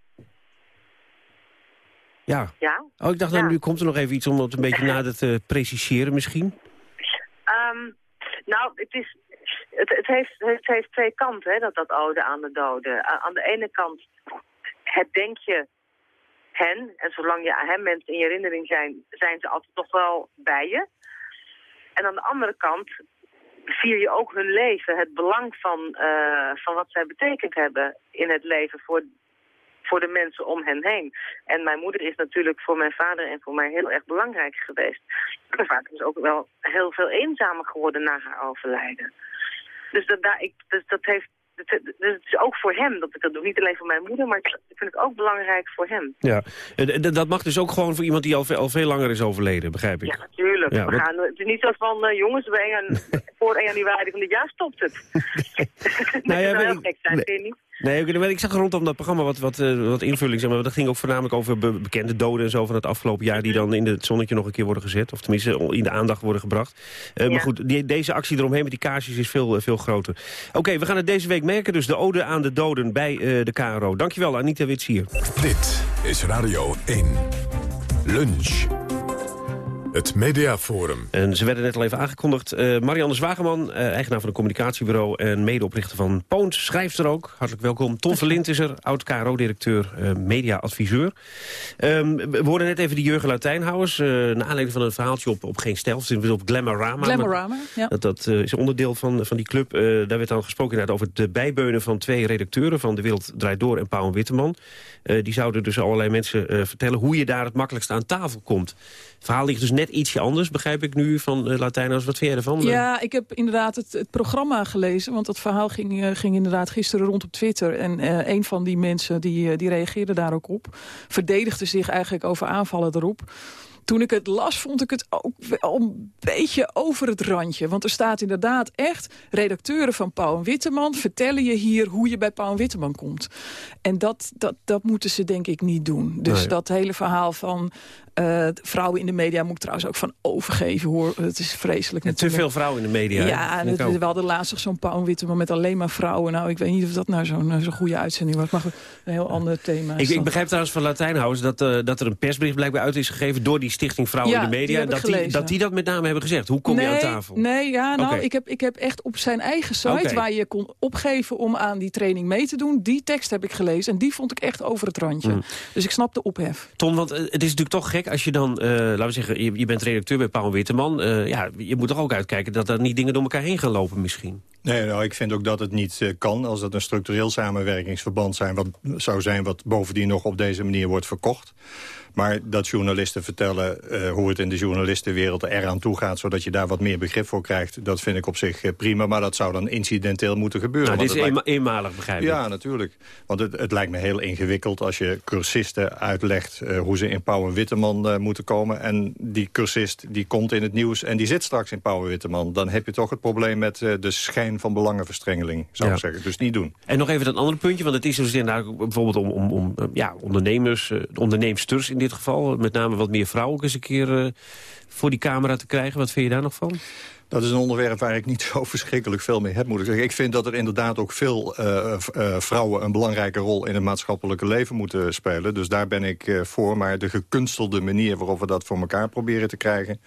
Ja. ja. Oh, ik dacht, nou, nu komt er nog even iets om het een beetje nader te preciseren misschien. Ehm, nou, het, is, het, heeft, het heeft twee kanten, hè, dat, dat ode aan de doden. Aan de ene kant herdenk je hen, en zolang je aan hen mensen in je herinnering zijn, zijn ze altijd nog wel bij je. En aan de andere kant vier je ook hun leven, het belang van, eh, van wat zij betekend hebben in het leven voor, voor de mensen om hen heen. En mijn moeder is natuurlijk voor mijn vader en voor mij heel erg belangrijk geweest. Mijn vader is ook wel heel veel eenzamer geworden na haar overlijden. Dus dat, daar, ik, dus dat heeft... het- Dus het is ook voor hem dat ik dat doe. Niet alleen voor mijn moeder, maar ik vind het ook belangrijk voor hem. Ja. Dat mag dus ook gewoon voor iemand die al, ve- al veel langer is overleden, begrijp ik. Ja, natuurlijk. Ja, We wat- gaan, het is niet zo van, eh, jongens, we gaan, [laughs] voor 1 januari van dit jaar stopt het. [laughs] Nou ja, [laughs] dat zou heel gek zijn, nee. vind je niet? Nee, ik, ik zag rondom dat programma wat, wat, eh, wat invulling. Zeg maar. Dat ging ook voornamelijk over be- bekende doden en zo van het afgelopen jaar... die dan in het zonnetje nog een keer worden gezet. Of tenminste in de aandacht worden gebracht. Eh, Maar goed, die, deze actie eromheen met die kaarsjes is veel, eh, veel groter. Oké, we gaan het deze week merken. Dus de ode aan de doden bij eh, de KRO. Dankjewel, Anita Witsier. Dit is Radio 1. Lunch. Het Mediaforum. En ze werden net al even aangekondigd. Eh, Marianne Zwageman, eh, eigenaar van een communicatiebureau... en medeoprichter van Poont, schrijft er ook. Hartelijk welkom. Ton Verlint is er, oud-KRO-directeur, eh media-adviseur. Ehm, we hoorden net even die Jurgen Latijnhouwers... eh naar aanleiding van een verhaaltje op, op Geen Stelf... op Glamorama. Glamorama, ja. Dat, dat eh, is een onderdeel van, van die club. Eh, daar werd dan gesproken inderdaad over de bijbeunen van twee redacteuren... van De Wereld Draait Door en Pauw en Witteman. Eh, die zouden dus allerlei mensen eh, vertellen... hoe je daar het makkelijkst aan tafel komt. Het verhaal ligt dus net ietsje anders, begrijp ik nu, van uh, Latijners. Wat vind jij ervan? Ja, ik heb inderdaad het, het programma gelezen. Want dat verhaal ging, uh, ging inderdaad gisteren rond op Twitter. En uh, een van die mensen die, die reageerde daar ook op. Verdedigde zich eigenlijk over aanvallen erop. Toen ik het las, vond ik het ook wel een beetje over het randje. Want er staat inderdaad echt... redacteuren van Pauw en Witteman vertellen je hier hoe je bij Pauw en Witteman komt. En dat, dat, dat moeten ze denk ik niet doen. Dus Nee. dat hele verhaal van Uh, vrouwen in de media moet ik trouwens ook van overgeven hoor. Het is vreselijk. En te veel vrouwen in de media. Ja, we hadden laatst zo'n Paul Witteman met alleen maar vrouwen. Nou, ik weet niet of dat nou zo'n zo'n goede uitzending was. Maar goed, een heel ander thema. Ik, ik begrijp trouwens van Latijnhuis dat, uh, dat er een persbericht blijkbaar uit is gegeven... door die Stichting Vrouwen in de Media. dat, die, dat die dat met name hebben gezegd. Hoe kom nee, je aan tafel? Nee, ja, nou, ik, heb, ik heb echt op zijn eigen site... Okay. waar je kon opgeven om aan die training mee te doen... die tekst heb ik gelezen en die vond ik echt over het randje. Mm. Dus ik snap de ophef. Ton, want uh, het is natuurlijk toch als je dan... Uh, laten we zeggen, je, bent redacteur bij Paul Witteman. ja, je moet toch ook uitkijken dat er niet dingen door elkaar heen gaan lopen misschien? Nee, nou, ik vind ook dat het niet uh, kan als dat een structureel samenwerkingsverband zijn, zou zijn... wat bovendien nog op deze manier wordt verkocht. Maar dat journalisten vertellen uh, hoe het in de journalistenwereld eraan toe gaat... zodat je daar wat meer begrip voor krijgt, dat vind ik op zich uh, prima. Maar dat zou dan incidenteel moeten gebeuren. Nou, dit is lijkt... eenmalig, begrijp ik. Ja, natuurlijk. Want het, het, lijkt me heel ingewikkeld als je cursisten uitlegt... Uh, hoe ze in Pauw en Witteman moeten komen. En die cursist die komt in het nieuws en die zit straks in Pauw Witteman. Dan heb je toch het probleem met de schijn van belangenverstrengeling, zou ja. ik zeggen. Dus niet doen. En nog even dat andere puntje, want het is dus inderdaad bijvoorbeeld om, om, om ja, ondernemers, onderneemsters in dit geval. Met name wat meer vrouwen eens een keer uh, voor die camera te krijgen. Wat vind je daar nog van? Dat is een onderwerp waar ik niet [laughs] zo verschrikkelijk veel mee heb, moet ik zeggen. Ik vind dat er inderdaad ook veel uh, uh, vrouwen een belangrijke rol in het maatschappelijke leven moeten spelen. Dus daar ben ik voor. Maar de gekunstelde manier waarop we dat voor elkaar proberen te krijgen...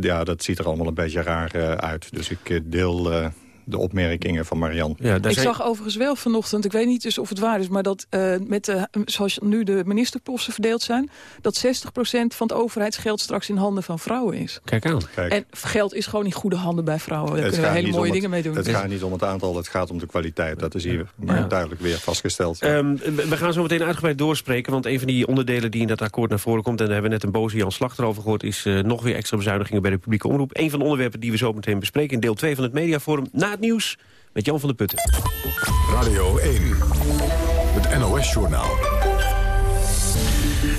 ja, dat ziet er allemaal een beetje raar uit. Dus ik deel de opmerkingen van Marian. Ja, ik zijn... zag overigens wel vanochtend, ik weet niet dus of het waar is... maar dat uh, met de, zoals nu de ministerposten verdeeld zijn... dat 60% van het overheidsgeld straks in handen van vrouwen is. Kijk aan. Kijk. En geld is gewoon in goede handen bij vrouwen. Daar kunnen we hele mooie dingen mee doen. Het gaat niet om het aantal, het gaat om de kwaliteit. Dat is hier ja. duidelijk weer vastgesteld. Ja. Um, we gaan zo meteen uitgebreid doorspreken... want een van die onderdelen die in dat akkoord naar voren komt... en daar hebben we net een boze Jan Slachter over gehoord... is uh, nog weer extra bezuinigingen bij de publieke omroep. Een van de onderwerpen die we zo meteen bespreken... in deel 2 van het Mediaforum na het nieuws met Jan van der Putten. Radio 1, het NOS-journaal.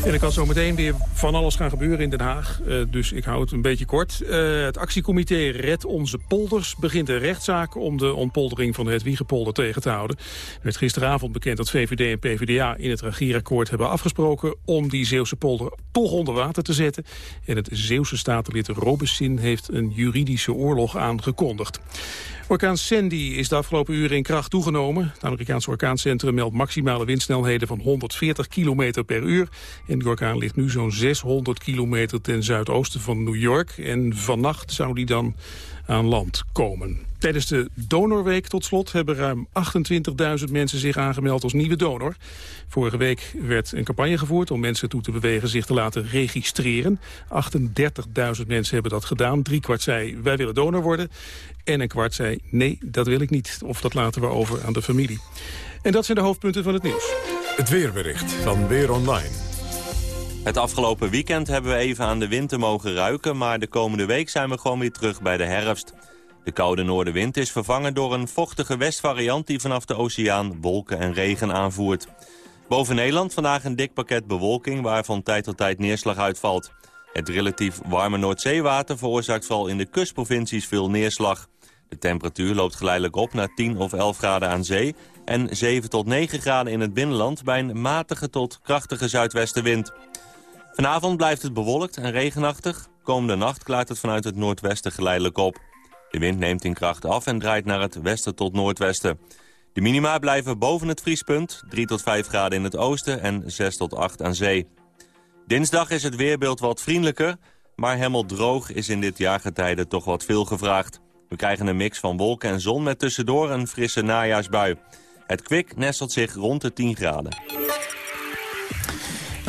En er kan zo meteen weer van alles gaan gebeuren in Den Haag. Uh, dus ik hou het een beetje kort. Uh, het actiecomité Red Onze Polders begint een rechtszaak... om de ontpoldering van het Wiegepolder tegen te houden. Er werd gisteravond bekend dat VVD en PvdA in het regeerakkoord hebben afgesproken... om die Zeeuwse polder toch onder water te zetten. En het Zeeuwse statenlid Robesin heeft een juridische oorlog aangekondigd. Orkaan Sandy is de afgelopen uren in kracht toegenomen. Het Amerikaanse orkaancentrum meldt maximale windsnelheden van 140 km per uur. En de orkaan ligt nu zo'n 600 kilometer ten zuidoosten van New York. En vannacht zou die dan aan land komen. Tijdens de Donorweek tot slot hebben ruim 28.000 mensen zich aangemeld als nieuwe donor. Vorige week werd een campagne gevoerd om mensen toe te bewegen zich te laten registreren. 38.000 mensen hebben dat gedaan. Drie kwart zei wij willen donor worden. En een kwart zei nee, dat wil ik niet. Of dat laten we over aan de familie. En dat zijn de hoofdpunten van het nieuws. Het weerbericht van Weer Online. Het afgelopen weekend hebben we even aan de winter mogen ruiken... maar de komende week zijn we gewoon weer terug bij de herfst. De koude noordenwind is vervangen door een vochtige westvariant... die vanaf de oceaan wolken en regen aanvoert. Boven Nederland vandaag een dik pakket bewolking... waar van tijd tot tijd neerslag uitvalt. Het relatief warme Noordzeewater veroorzaakt vooral in de kustprovincies veel neerslag. De temperatuur loopt geleidelijk op naar 10 of 11 graden aan zee... en 7 tot 9 graden in het binnenland bij een matige tot krachtige zuidwestenwind. Vanavond blijft het bewolkt en regenachtig. Komende nacht klaart het vanuit het noordwesten geleidelijk op. De wind neemt in kracht af en draait naar het westen tot noordwesten. De minima blijven boven het vriespunt, 3 tot 5 graden in het oosten en 6 tot 8 aan zee. Dinsdag is het weerbeeld wat vriendelijker, maar helemaal droog is in dit jaargetijde toch wat veel gevraagd. We krijgen een mix van wolken en zon met tussendoor een frisse najaarsbui. Het kwik nestelt zich rond de 10 graden.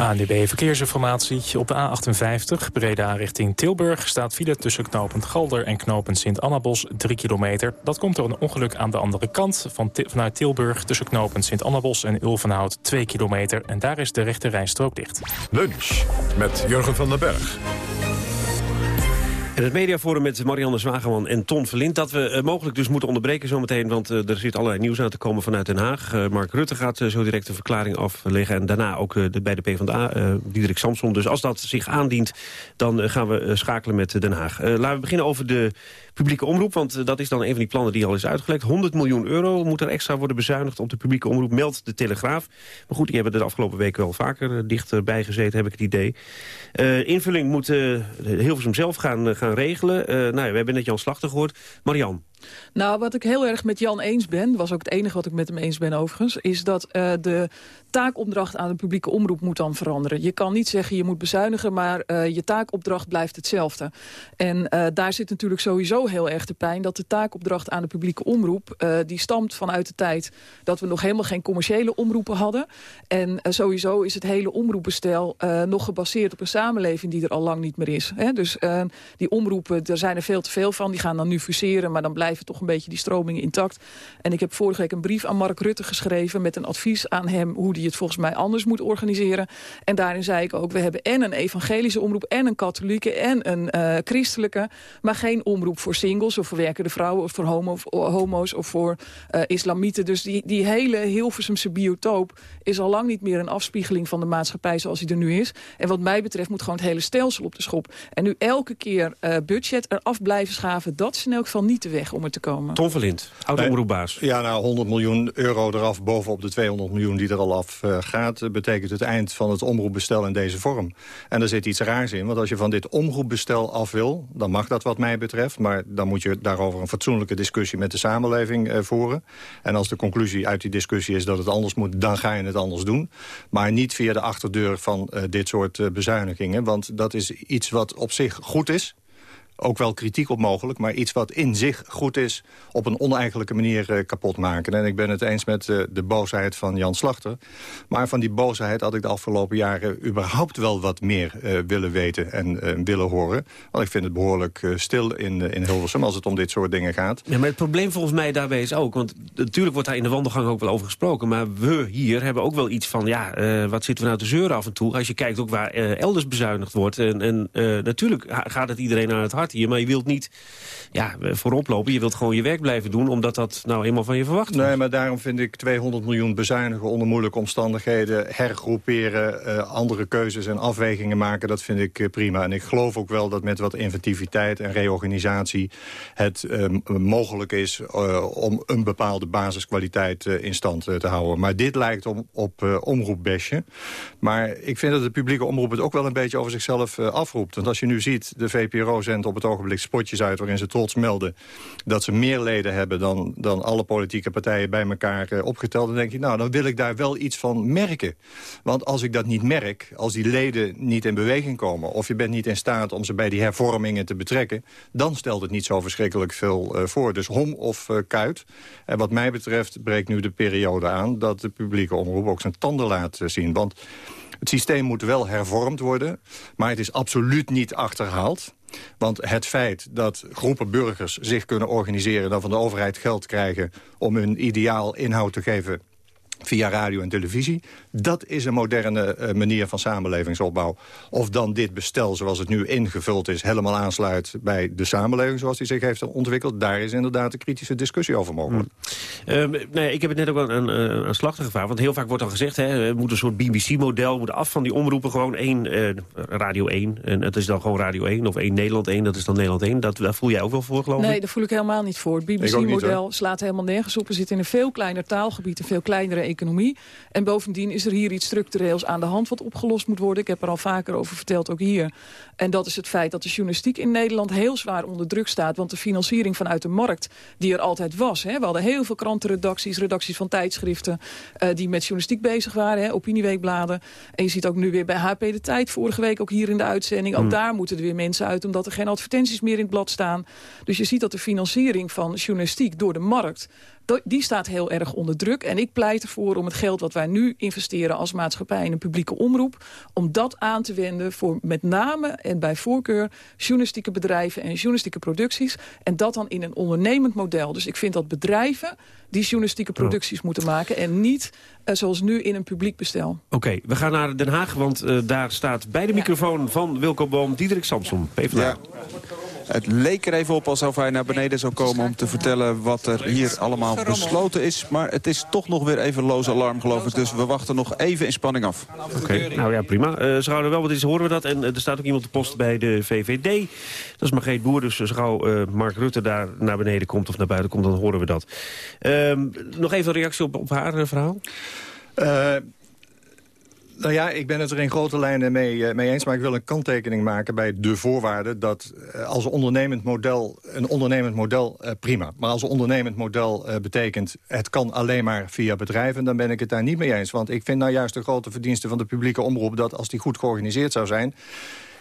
ANDB Verkeersinformatie. Op de A58, Breda richting Tilburg... staat file tussen knooppunt Galder en knooppunt Sint-Annabos 3 kilometer. Dat komt door een ongeluk aan de andere kant. Van vanuit Tilburg tussen knooppunt Sint-Annabos en Ulvenhout 2 kilometer. En daar is de rechte rijstrook dicht. Lunch met Jurgen van den Berg. En het mediaforum met Marianne Zwageman en Ton Verlind... dat we uh, mogelijk dus moeten onderbreken zometeen... want uh, er zit allerlei nieuws aan te komen vanuit Den Haag. Uh, Mark Rutte gaat zo direct een verklaring afleggen... en daarna ook de, bij de PvdA, Diederik Samson. Dus als dat zich aandient, dan gaan we schakelen met Den Haag. laten we beginnen over de publieke omroep. Want eh, dat is dan een van die plannen die al is uitgelekt. 100 miljoen euro moet er extra worden bezuinigd op de publieke omroep. Meldt de Telegraaf. Maar goed, die hebben de afgelopen weken wel vaker uh, dichterbij gezeten, heb ik het idee. invulling moet Hilversum zelf gaan, gaan regelen. nou ja, we hebben net Jan Slachter gehoord. Marian. Nou, wat ik heel erg met Jan eens ben... was ook het enige wat ik met hem eens ben overigens... is dat uh, de taakopdracht aan de publieke omroep moet dan veranderen. Je kan niet zeggen je moet bezuinigen... maar uh, je taakopdracht blijft hetzelfde. En uh, daar zit natuurlijk sowieso heel erg de pijn... dat de taakopdracht aan de publieke omroep... die stamt vanuit de tijd dat we nog helemaal geen commerciële omroepen hadden. En sowieso is het hele omroepbestel nog gebaseerd op een samenleving... die er al lang niet meer is. Hè? Dus die omroepen, er zijn er veel te veel van. Die gaan dan nu fuseren, maar dan blijft blijven toch een beetje die stromingen intact. En ik heb vorige week een brief aan Mark Rutte geschreven... met een advies aan hem hoe hij het volgens mij anders moet organiseren. En daarin zei ik ook, we hebben en een evangelische omroep... en een katholieke en een uh, christelijke... maar geen omroep voor singles of voor werkende vrouwen... of voor homo, homo's of voor uh, islamieten. Dus die, die hele Hilversumse biotoop is al lang niet meer een afspiegeling van de maatschappij zoals die er nu is. En wat mij betreft moet gewoon het hele stelsel op de schop. En nu elke keer uh, budget eraf blijven schaven, dat is in elk geval niet de weg er te komen. Tom Verlind, oud-omroepbaas. Ja, nou 100 miljoen euro eraf bovenop de 200 miljoen die er al af uh, gaat... betekent het eind van het omroepbestel in deze vorm. En er zit iets raars in, want als je van dit omroepbestel af wil... dan mag dat wat mij betreft, maar dan moet je daarover een fatsoenlijke discussie met de samenleving uh, voeren. En als de conclusie uit die discussie is dat het anders moet, dan ga je het anders doen. Maar niet via de achterdeur van uh, dit soort uh, bezuinigingen. Want dat is iets wat op zich goed is ook wel kritiek op mogelijk... maar iets wat in zich goed is op een oneigenlijke manier uh, kapot maken. En ik ben het eens met uh, de boosheid van Jan Slachter. Maar van die boosheid had ik de afgelopen jaren... überhaupt wel wat meer uh, willen weten en willen horen. Want ik vind het behoorlijk stil in, in Hilversum als het om dit soort dingen gaat. Ja, maar het probleem volgens mij daarbij is ook... want natuurlijk wordt daar in de wandelgang ook wel over gesproken... maar we hier hebben ook wel iets van... ja, wat zitten we nou te zeuren af en toe... als je kijkt ook waar elders bezuinigd wordt. En, en natuurlijk gaat het iedereen aan het hart hier. Maar je wilt niet ja, voorop lopen. Je wilt gewoon je werk blijven doen, omdat dat nou eenmaal van je verwacht wordt. Nee, maar daarom vind ik 200 miljoen bezuinigen onder moeilijke omstandigheden... hergroeperen, uh, andere keuzes en afwegingen maken, dat vind ik uh, prima. En ik geloof ook wel dat met wat inventiviteit en reorganisatie... het uh, mogelijk is om een bepaalde basiskwaliteit in stand te houden. Maar dit lijkt om, op omroepbesje. Maar ik vind dat de publieke omroep het ook wel een beetje over zichzelf afroept. Want als je nu ziet, de VPRO zendt op het ogenblik spotjes uit... waarin ze trots melden dat ze meer leden hebben... dan, dan alle politieke partijen bij elkaar uh, opgeteld. Dan denk je, nou, dan wil ik daar wel iets van merken. Want als ik dat niet merk, als die leden niet in beweging komen... of je bent niet in staat om ze bij die hervormingen te betrekken... dan stelt het niet zo verschrikkelijk veel uh, voor. Dus hom of uh, kuit. En wat mij betreft breekt nu de periode aan... dat de publieke omroep ook zijn tanden laat zien. Want het systeem moet wel hervormd worden, maar het is absoluut niet achterhaald. Want het feit dat groepen burgers zich kunnen organiseren... dan van de overheid geld krijgen om hun ideaal inhoud te geven via radio en televisie. Dat is een moderne uh, manier van samenlevingsopbouw. Of dan dit bestel zoals het nu ingevuld is... helemaal aansluit bij de samenleving zoals die zich heeft ontwikkeld... daar is inderdaad een kritische discussie over mogelijk. Hmm. Uh, nee, ik heb het net ook aan, aan, aan slachter gevraagd. Want heel vaak wordt dan gezegd... Hè, er moet een soort BBC-model, moet af van die omroepen gewoon één... Uh, Radio 1, en het is dan gewoon Radio 1 of één Nederland 1, dat is dan Nederland 1. Dat, daar voel jij ook wel voor, geloof ik? Nee, daar voel ik helemaal niet voor. Het BBC-model slaat helemaal nergens op. We zitten in een veel kleiner taalgebied, een veel kleinere economie. En bovendien is er hier iets structureels aan de hand wat opgelost moet worden. Ik heb er al vaker over verteld, ook hier. En dat is het feit dat de journalistiek in Nederland heel zwaar onder druk staat. Want de financiering vanuit de markt, die er altijd was. Hè. We hadden heel veel krantenredacties, redacties van tijdschriften... Uh, die met journalistiek bezig waren, hè, opinieweekbladen. En je ziet ook nu weer bij HP De Tijd, vorige week ook hier in de uitzending. Ook hmm. daar moeten er weer mensen uit, omdat er geen advertenties meer in het blad staan. Dus je ziet dat de financiering van journalistiek door de markt die staat heel erg onder druk. En ik pleit ervoor om het geld wat wij nu investeren als maatschappij in een publieke omroep... om dat aan te wenden voor met name en bij voorkeur journalistieke bedrijven en journalistieke producties. En dat dan in een ondernemend model. Dus ik vind dat bedrijven die journalistieke producties moeten maken... en niet zoals nu in een publiek bestel. Oké, okay, we gaan naar Den Haag, want uh, daar staat bij de microfoon van Wilco Boom... Diederik Samson, PvdA. Ja. Het leek er even op alsof hij naar beneden zou komen om te vertellen wat er hier allemaal besloten is. Maar het is toch nog weer even loos alarm geloof ik. Dus we wachten nog even in spanning af. Oké, nou ja, prima. Uh, ze er wel wat is, horen we dat. En er staat ook iemand te post bij de VVD. Dat is Margreet Boer, dus als gauw uh, Mark Rutte daar naar beneden komt of naar buiten komt, dan horen we dat. Uh, nog even een reactie op, op haar verhaal. Nou ja, ik ben het er in grote lijnen mee, eh, mee eens. Maar ik wil een kanttekening maken bij de voorwaarden... dat uh, als ondernemend model, een ondernemend model, prima. Maar als een ondernemend model betekent... het kan alleen maar via bedrijven, dan ben ik het daar niet mee eens. Want ik vind nou juist de grote verdienste van de publieke omroep... dat als die goed georganiseerd zou zijn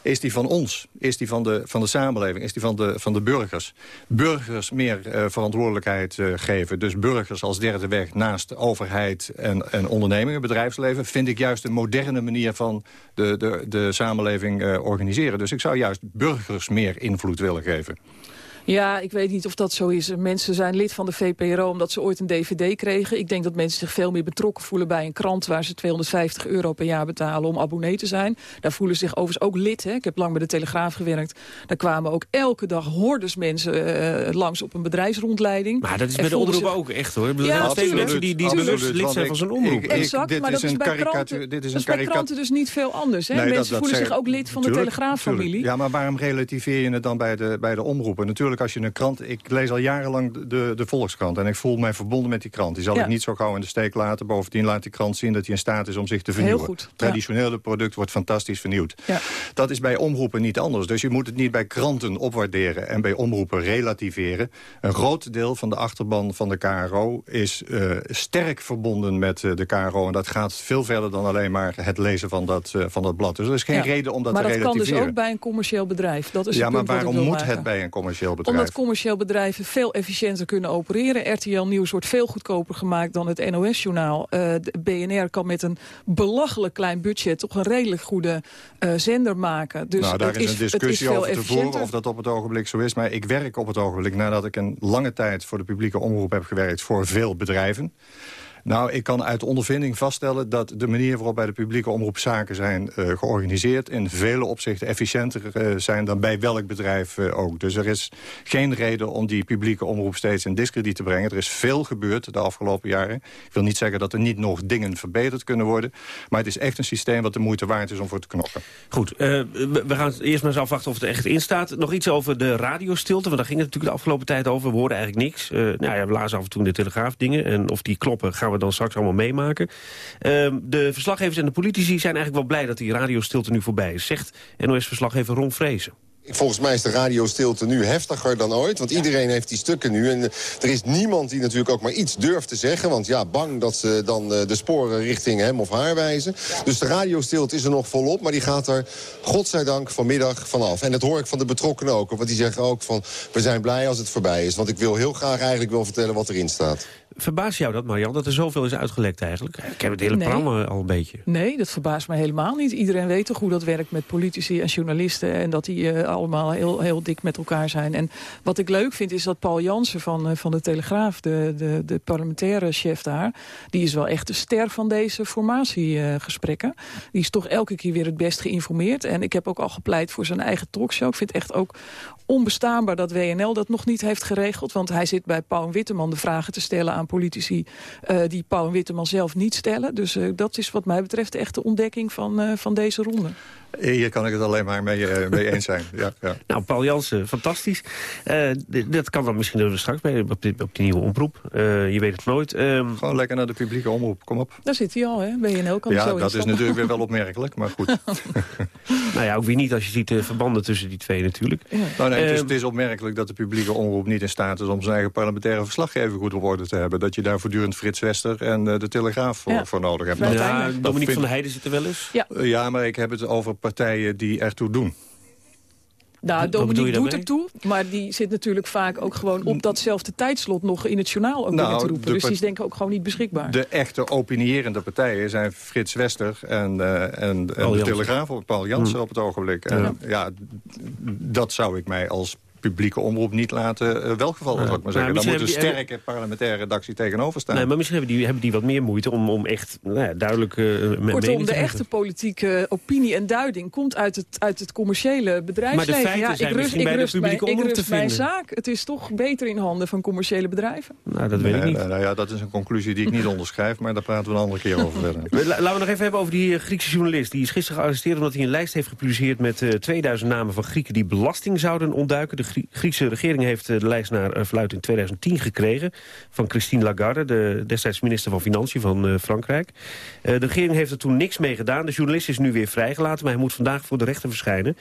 is die van ons? Is die van de, van de samenleving? Is die van de, van de burgers? Burgers meer uh, verantwoordelijkheid uh, geven. Dus burgers als derde weg naast overheid en, en ondernemingen, bedrijfsleven... vind ik juist een moderne manier van de, de, de samenleving uh, organiseren. Dus ik zou juist burgers meer invloed willen geven. Ja, ik weet niet of dat zo is. Mensen zijn lid van de VPRO omdat ze ooit een dvd kregen. Ik denk dat mensen zich veel meer betrokken voelen bij een krant... waar ze 250 euro per jaar betalen om abonnee te zijn. Daar voelen ze zich overigens ook lid. Hè. Ik heb lang bij de Telegraaf gewerkt. Daar kwamen ook elke dag hordes mensen uh, langs op een bedrijfsrondleiding. Maar dat is bij de omroep zich... ook echt hoor. Er ja, zijn steeds mensen die, die bewust lid zijn van zo'n omroep. exact, maar dat is bij kranten, dit is een bij kranten dus niet veel anders. Hè. Nee, mensen dat, dat voelen zich ook lid van de Telegraaf-familie. Ja, maar waarom relativeer je het dan bij de, bij de omroepen? Natuurlijk als je een krant... Ik lees al jarenlang de, de Volkskrant en ik voel mij verbonden met die krant. Die zal ik niet zo gauw in de steek laten. Bovendien laat die krant zien dat hij in staat is om zich te vernieuwen. Heel goed. Traditionele product wordt fantastisch vernieuwd. Ja. Dat is bij omroepen niet anders. Dus je moet het niet bij kranten opwaarderen en bij omroepen relativeren. Een groot deel van de achterban van de KRO is uh, sterk verbonden met uh, de KRO. En dat gaat veel verder dan alleen maar het lezen van dat, uh, van dat blad. Dus er is geen reden om dat maar te relativeren. Maar dat kan dus ook bij een commercieel bedrijf. Dat is ja, maar waarom moet maken. het bij een commercieel bedrijf? Omdat commercieel bedrijven veel efficiënter kunnen opereren. RTL Nieuws wordt veel goedkoper gemaakt dan het NOS-journaal. Uh, de BNR kan met een belachelijk klein budget toch een redelijk goede uh, zender maken. Dus nou, daar is, is, een discussie over te voeren of dat op het ogenblik zo is. Maar ik werk op het ogenblik, nadat ik een lange tijd voor de publieke omroep heb gewerkt... voor veel bedrijven. Nou, ik kan uit ondervinding vaststellen dat de manier waarop bij de publieke omroep zaken zijn uh, georganiseerd in vele opzichten efficiënter uh, zijn dan bij welk bedrijf uh, ook. Dus er is geen reden om die publieke omroep steeds in discrediet te brengen. Er is veel gebeurd de afgelopen jaren. Ik wil niet zeggen dat er niet nog dingen verbeterd kunnen worden, maar het is echt een systeem wat de moeite waard is om voor te knokken. Goed, we gaan eerst maar eens afwachten of het echt in staat. Nog iets over de radiostilte, want daar ging het natuurlijk de afgelopen tijd over. We hoorden eigenlijk niks. nou ja, we lazen af en toe de Telegraaf dingen en of die kloppen gaan we dan straks allemaal meemaken. Uh, de verslaggevers en de politici zijn eigenlijk wel blij dat die radiostilte nu voorbij is, zegt NOS-verslaggever Ron Vrezen. Volgens mij is de radiostilte nu heftiger dan ooit. Want iedereen heeft die stukken nu. En er is niemand die natuurlijk ook maar iets durft te zeggen. Want ja, bang dat ze dan de sporen richting hem of haar wijzen. Dus de radiostilte is er nog volop. Maar die gaat er, godzijdank, vanmiddag vanaf. En dat hoor ik van de betrokkenen ook. Want die zeggen ook van, we zijn blij als het voorbij is. Want ik wil heel graag eigenlijk wel vertellen wat erin staat. Verbaast jou dat, Marjan, dat er zoveel is uitgelekt eigenlijk? Ik heb het hele nee. programma al een beetje. Nee, dat verbaast me helemaal niet. Iedereen weet toch hoe dat werkt met politici en journalisten... en dat die uh, allemaal heel, heel dik met elkaar zijn. En wat ik leuk vind is dat Paul Jansen van, uh, van de Telegraaf... De, de, de parlementaire chef daar... die is wel echt de ster van deze formatiegesprekken. Uh, die is toch elke keer weer het best geïnformeerd. En ik heb ook al gepleit voor zijn eigen talkshow. Ik vind het echt ook onbestaanbaar dat WNL dat nog niet heeft geregeld. Want hij zit bij Paul Witteman de vragen te stellen aan politici... Uh, die Paul Witteman zelf niet stellen. Dus uh, dat is wat mij betreft echt de ontdekking van, uh, van deze ronde. Hier kan ik het alleen maar mee, uh, mee eens zijn. Ja, ja. Nou, Paul Jansen, fantastisch. Uh, dat kan dan misschien straks bij, op, die, op die nieuwe omroep. Uh, je weet het nooit. Um... Gewoon lekker naar de publieke omroep, kom op. Daar zit hij al, hè? BNL kan ja, zo dat is natuurlijk weer wel opmerkelijk, maar goed. [laughs] nou ja, ook weer niet als je ziet de verbanden tussen die twee natuurlijk. Ja. Nou, nee, het, is, het is opmerkelijk dat de publieke omroep niet in staat is... om zijn eigen parlementaire verslaggever goed op orde te hebben. Dat je daar voortdurend Frits Wester en de Telegraaf voor, ja. voor nodig hebt. Ja, dat, Dominique vind... van der Heijden zit er wel eens. Ja. ja, maar ik heb het over partijen die ertoe doen. Nou, Dominique doet ertoe, maar die zit natuurlijk vaak ook gewoon op datzelfde tijdslot nog in het journaal ook nou, te roepen. Dus die is denk ik ook gewoon niet beschikbaar. De echte opinierende partijen zijn Frits Wester en, uh, en, en de Telegraaf, Paul Jansen hmm. op het ogenblik. En, ja. ja, dat zou ik mij als publieke omroep niet laten uh, welgevallen, zou ik maar zeggen. Daar moet een die- sterke parlementaire redactie tegenover staan. Nee, maar misschien hebben die, hebben die wat meer moeite om, om echt nou ja, duidelijk uh, Kortom, de te echte politieke opinie en duiding komt uit het, uit het commerciële bedrijfsleven. Maar de feiten ja, zijn ik rust, misschien ik bij de publieke mijn, ik omroep rust te mijn vinden. zaak. Het is toch beter in handen van commerciële bedrijven. Nou, dat weet ik niet. nou ja, dat is een conclusie die ik niet [laughs] onderschrijf, maar daar praten we een andere keer over verder. [laughs] La- Laten we nog even hebben over die eh, Griekse journalist. Die is gisteren gearresteerd omdat hij een lijst heeft gepubliceerd... met eh, 2000 namen van Grieken die belasting zouden ontduiken. De Grie- Griekse regering heeft eh, de lijst naar uh, verluidt in 2010 gekregen... van Christine Lagarde, de destijds minister van Financiën van eh, Frankrijk. Eh, de regering heeft er toen niks mee gedaan. De journalist is nu weer vrijgelaten, maar hij moet vandaag voor de rechter verschijnen.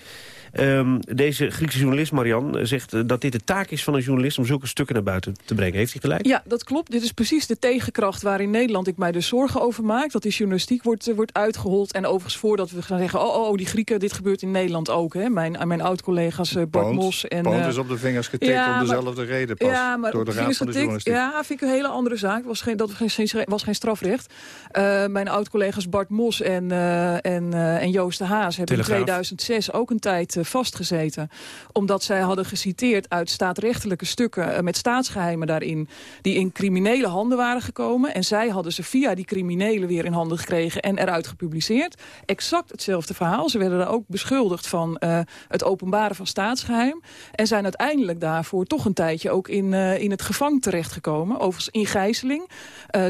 Ehm, deze Griekse journalist, Marian, zegt eh, dat dit de taak is van een journalist... om zulke stukken naar buiten te brengen. Heeft hij gelijk? Ja, dat klopt. Dit is precies de tegenkracht waar in Nederland ik mij dus zorgen over maak. Dat die journalistiek wordt, eh, wordt uitgehold. En overigens voordat we gaan zeggen... oh, oh, oh, die Grieken, dit gebeurt in Nederland ook. Hè. Mijn, mijn oud-collega's eh, Bart Mos en... Eh, is op de vingers getikt ja, om maar- dezelfde reden pas. Ja, maar door de Raad van de Journalistiek. Ja, vind ik een hele andere zaak. Was geen, dat was geen, was geen strafrecht. Eh, mijn oud-collega's Bart Mos en, eh, en, eh, en Joost de Haas... hebben in Telegraaf. 2006 ook een tijd eh, vastgezeten. Omdat zij hadden geciteerd uit staatrechtelijke stukken... eh, met staatsgeheimen daarin... die in criminele handen waren gekomen. En zij hadden ze via die criminelen weer in handen gekregen... en eruit gepubliceerd. Exact hetzelfde verhaal. Ze werden daar ook beschuldigd van eh, het openbaren van staatsgeheim. En zijn uiteindelijk daarvoor toch een tijdje ook in, eh, in het gevang terechtgekomen. Overigens in gijzeling.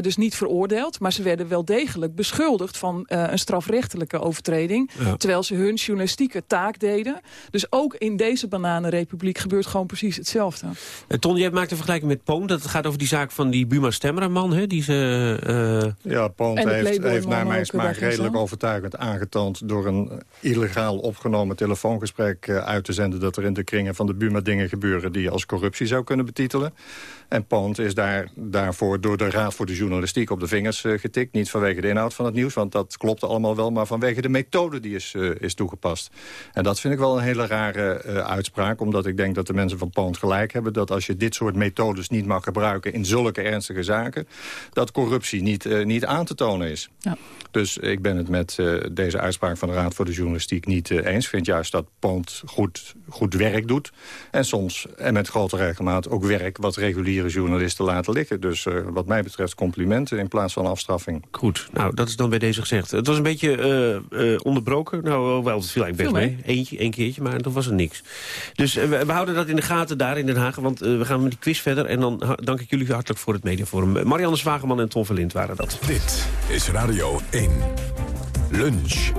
Dus niet veroordeeld. Maar ze werden wel degelijk beschuldigd van een strafrechtelijke overtreding. Ja. Terwijl ze hun journalistieke taak deden. Dus ook in deze bananenrepubliek gebeurt gewoon precies hetzelfde. Eh, Ton, jij maakt een vergelijking met Poon. Dat gaat over die zaak van die Buma Stemmerman. Hè? Die ze, eh, Ja, Pont En de heeft, heeft naar mijn smaak redelijk overtuigend aangetoond... door een illegaal opgenomen telefoongesprek eh, uit te zenden... dat er in de kringen van de Buma dingen gebeuren... die je als corruptie zou kunnen betitelen. En Pont is daar, daarvoor door de Raad voor de Journalistiek op de vingers eh, getikt. Niet vanwege de inhoud van het nieuws, want dat klopte allemaal wel... maar vanwege de methode die is, eh, is toegepast. En dat vind ik wel een hele rare eh, uitspraak... omdat ik denk dat de mensen van Pont gelijk hebben... dat als je dit soort methodes niet mag gebruiken in zulke ernstige zaken... dat corruptie niet, eh, niet aan te tonen is. Ja. Dus ik ben het met eh, deze uitspraak van de Raad voor de Journalistiek niet eens. Ik vind juist dat Pont goed, goed werk doet. En soms, en met grote regelmaat, ook werk wat reguliere journalisten laten liggen. Dus eh, wat mij betreft complimenten in plaats van afstraffing. Goed, nou, dat is dan bij deze gezegd. Het was een beetje eh, eh, onderbroken. Nou, wel, het viel eigenlijk best mee. Eentje, één keertje, maar toen was er niks. Dus we, we houden dat in de gaten daar in Den Haag. Want we gaan met die quiz verder. En dan dank ik jullie hartelijk voor het mediaforum. Marianne Zwageman en Ton Verlind waren dat. Dit is Radio 1. Lunch.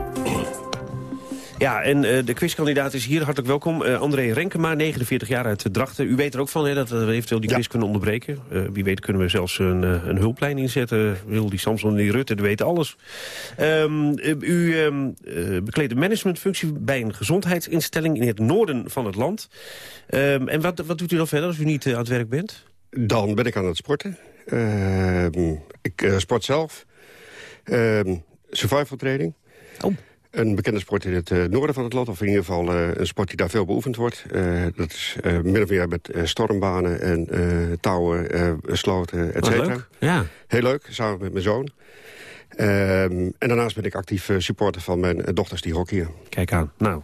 Ja, en eh, de quizkandidaat is hier. Hartelijk welkom. Eh, André Renkema, 49 jaar uit Drachten. U weet er ook van hè, dat we eventueel die quiz kunnen onderbreken. Eh, wie weet kunnen we zelfs een, een hulplijn inzetten. Wil die Samson en die Rutte, die weten alles. Ehm, eh, u eh, bekleedt een managementfunctie bij een gezondheidsinstelling... in het noorden van het land. Ehm, en wat, wat doet u dan verder als u niet aan het werk bent? Dan ben ik aan het sporten. Ik sport zelf. Survival training. Oh. Een bekende sport in het eh, noorden van het land. Of in ieder geval eh, een sport die daar veel beoefend wordt. Eh, dat is min of meer met stormbanen en touwen, sloten, et Wat cetera. Ja. Heel leuk, samen met mijn zoon. Ehm, en daarnaast ben ik actief eh, supporter van mijn eh, dochters die hockeyen. Kijk aan. Nou,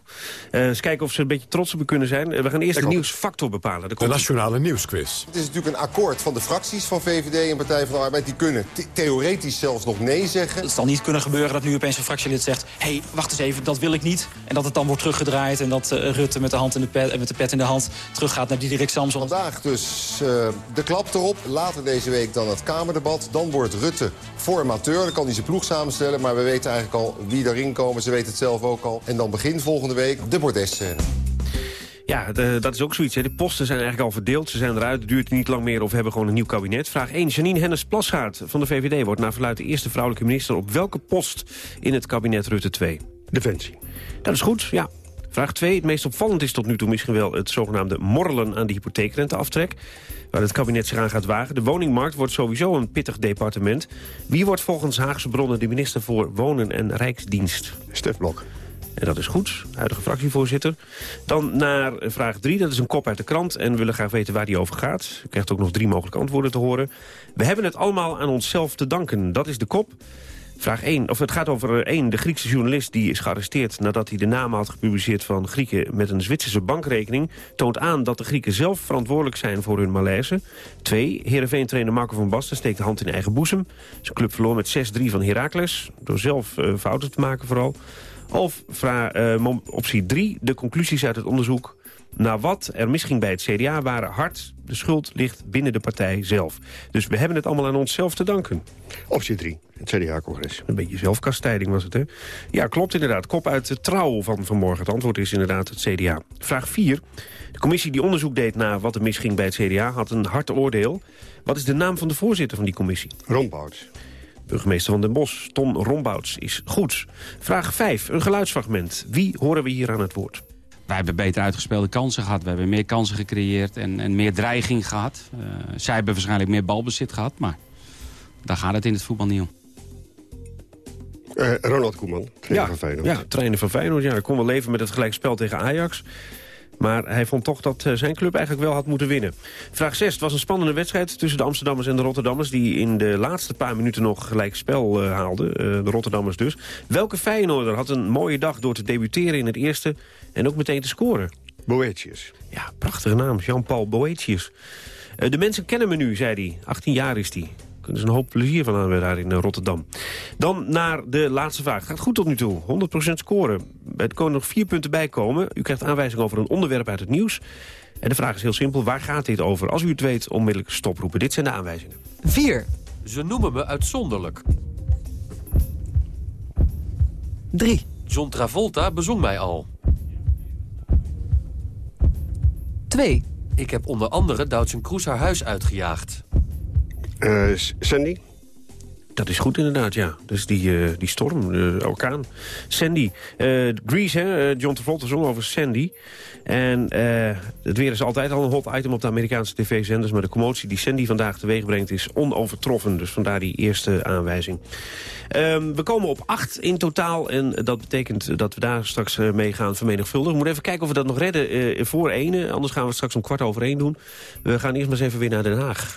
eh, eens kijken of ze een beetje trots op u kunnen zijn. We gaan eerst de nieuwsfactor bepalen. De Nationale Nieuwsquiz. Het is natuurlijk een akkoord van de fracties van VVD en Partij van de Arbeid. Die kunnen the- theoretisch zelfs nog nee zeggen. Het zal niet kunnen gebeuren dat nu opeens een fractielid zegt... hé, hey, wacht eens even, dat wil ik niet. En dat het dan wordt teruggedraaid en dat Rutte met de, hand in de pet, met de pet in de hand... teruggaat naar Diederik Samson. Vandaag dus eh, de klap erop. Later deze week dan het Kamerdebat. Dan wordt Rutte formateur. Dan kan hij zijn ploeg samenstellen. Maar we weten eigenlijk al wie erin komen. Ze weten het zelf ook al. En dan begint volgende week de bordesscène. Ja, de- dat is ook zoiets. Hè. De posten zijn eigenlijk al verdeeld. Ze zijn eruit. Het duurt niet lang meer of hebben gewoon een nieuw kabinet. Vraag 1. Janine Hennis-Plasgaard van de VVD wordt naar verluidt de eerste vrouwelijke minister... op welke post in het kabinet Rutte 2? Defensie. Dat is goed, ja. Vraag 2. Het meest opvallend is tot nu toe misschien wel het zogenaamde morrelen aan de hypotheekrenteaftrek. Waar het kabinet zich aan gaat wagen. De woningmarkt wordt sowieso een pittig departement. Wie wordt volgens Haagse bronnen de minister voor Wonen en Rijksdienst? Stef Blok. En dat is goed, huidige fractievoorzitter. Dan naar vraag 3, dat is een kop uit de krant... en we willen graag weten waar die over gaat. U krijgt ook nog drie mogelijke antwoorden te horen. We hebben het allemaal aan onszelf te danken, dat is de kop. Vraag 1, of het gaat over 1. De Griekse journalist die is gearresteerd nadat hij de namen had gepubliceerd van Grieken met een Zwitserse bankrekening, toont aan dat de Grieken zelf verantwoordelijk zijn voor hun malaise. 2. Heerenveen-trainer Marco van Basten steekt de hand in eigen boezem. Zijn club verloor met 6-3 van Heracles, door zelf uh, fouten te maken vooral. Of uh, optie 3, de conclusies uit het onderzoek naar wat er misging bij het CDA waren hard. De schuld ligt binnen de partij zelf. Dus we hebben het allemaal aan onszelf te danken. Optie 3, het CDA-congres. Een beetje zelfkastijding was het, hè? Ja, klopt inderdaad. Kop uit de trouw van vanmorgen. Het antwoord is inderdaad het CDA. Vraag 4. De commissie die onderzoek deed naar wat er misging bij het CDA... had een hard oordeel. Wat is de naam van de voorzitter van die commissie? Rombouts. Burgemeester van den Bosch, Ton Rombouts, is goed. Vraag 5. Een geluidsfragment. Wie horen we hier aan het woord? Wij hebben beter uitgespeelde kansen gehad. We hebben meer kansen gecreëerd en, en meer dreiging gehad. Uh, zij hebben waarschijnlijk meer balbezit gehad, maar daar gaat het in het voetbal niet om. Uh, Ronald Koeman, trainer ja, van Feyenoord. Ja, trainer van Feyenoord. Ja, hij kon wel leven met het gelijkspel tegen Ajax. Maar hij vond toch dat zijn club eigenlijk wel had moeten winnen. Vraag 6. Het was een spannende wedstrijd tussen de Amsterdammers en de Rotterdammers... die in de laatste paar minuten nog gelijk spel uh, haalden. Uh, de Rotterdammers dus. Welke Feyenoorder had een mooie dag door te debuteren in het eerste... en ook meteen te scoren? Boetius. Ja, prachtige naam. Jean-Paul Boetius. Uh, de mensen kennen me nu, zei hij. 18 jaar is hij kunnen ze een hoop plezier van hebben daar in Rotterdam. Dan naar de laatste vraag. Het gaat goed tot nu toe. 100% scoren. Er kunnen nog vier punten bij komen. U krijgt aanwijzing over een onderwerp uit het nieuws. En de vraag is heel simpel. Waar gaat dit over? Als u het weet, onmiddellijk stoproepen. Dit zijn de aanwijzingen. 4. Ze noemen me uitzonderlijk. 3. John Travolta bezong mij al. 2. Ik heb onder andere Doutzen Kroes haar huis uitgejaagd. Uh, Sandy? Dat is goed inderdaad, ja. Dus die, uh, die storm, orkaan. Sandy. Uh, Grease, hè? John Travolta zong over Sandy. En het weer is altijd al een hot item op de Amerikaanse tv-zenders... maar de commotie die Sandy vandaag teweeg brengt is onovertroffen. Dus vandaar die eerste aanwijzing. Um, we komen op acht in totaal en dat betekent dat we daar straks mee gaan vermenigvuldigen. We moeten even kijken of we dat nog redden voor ene. Anders gaan we straks om kwart over één doen. We gaan eerst maar eens even weer naar Den Haag.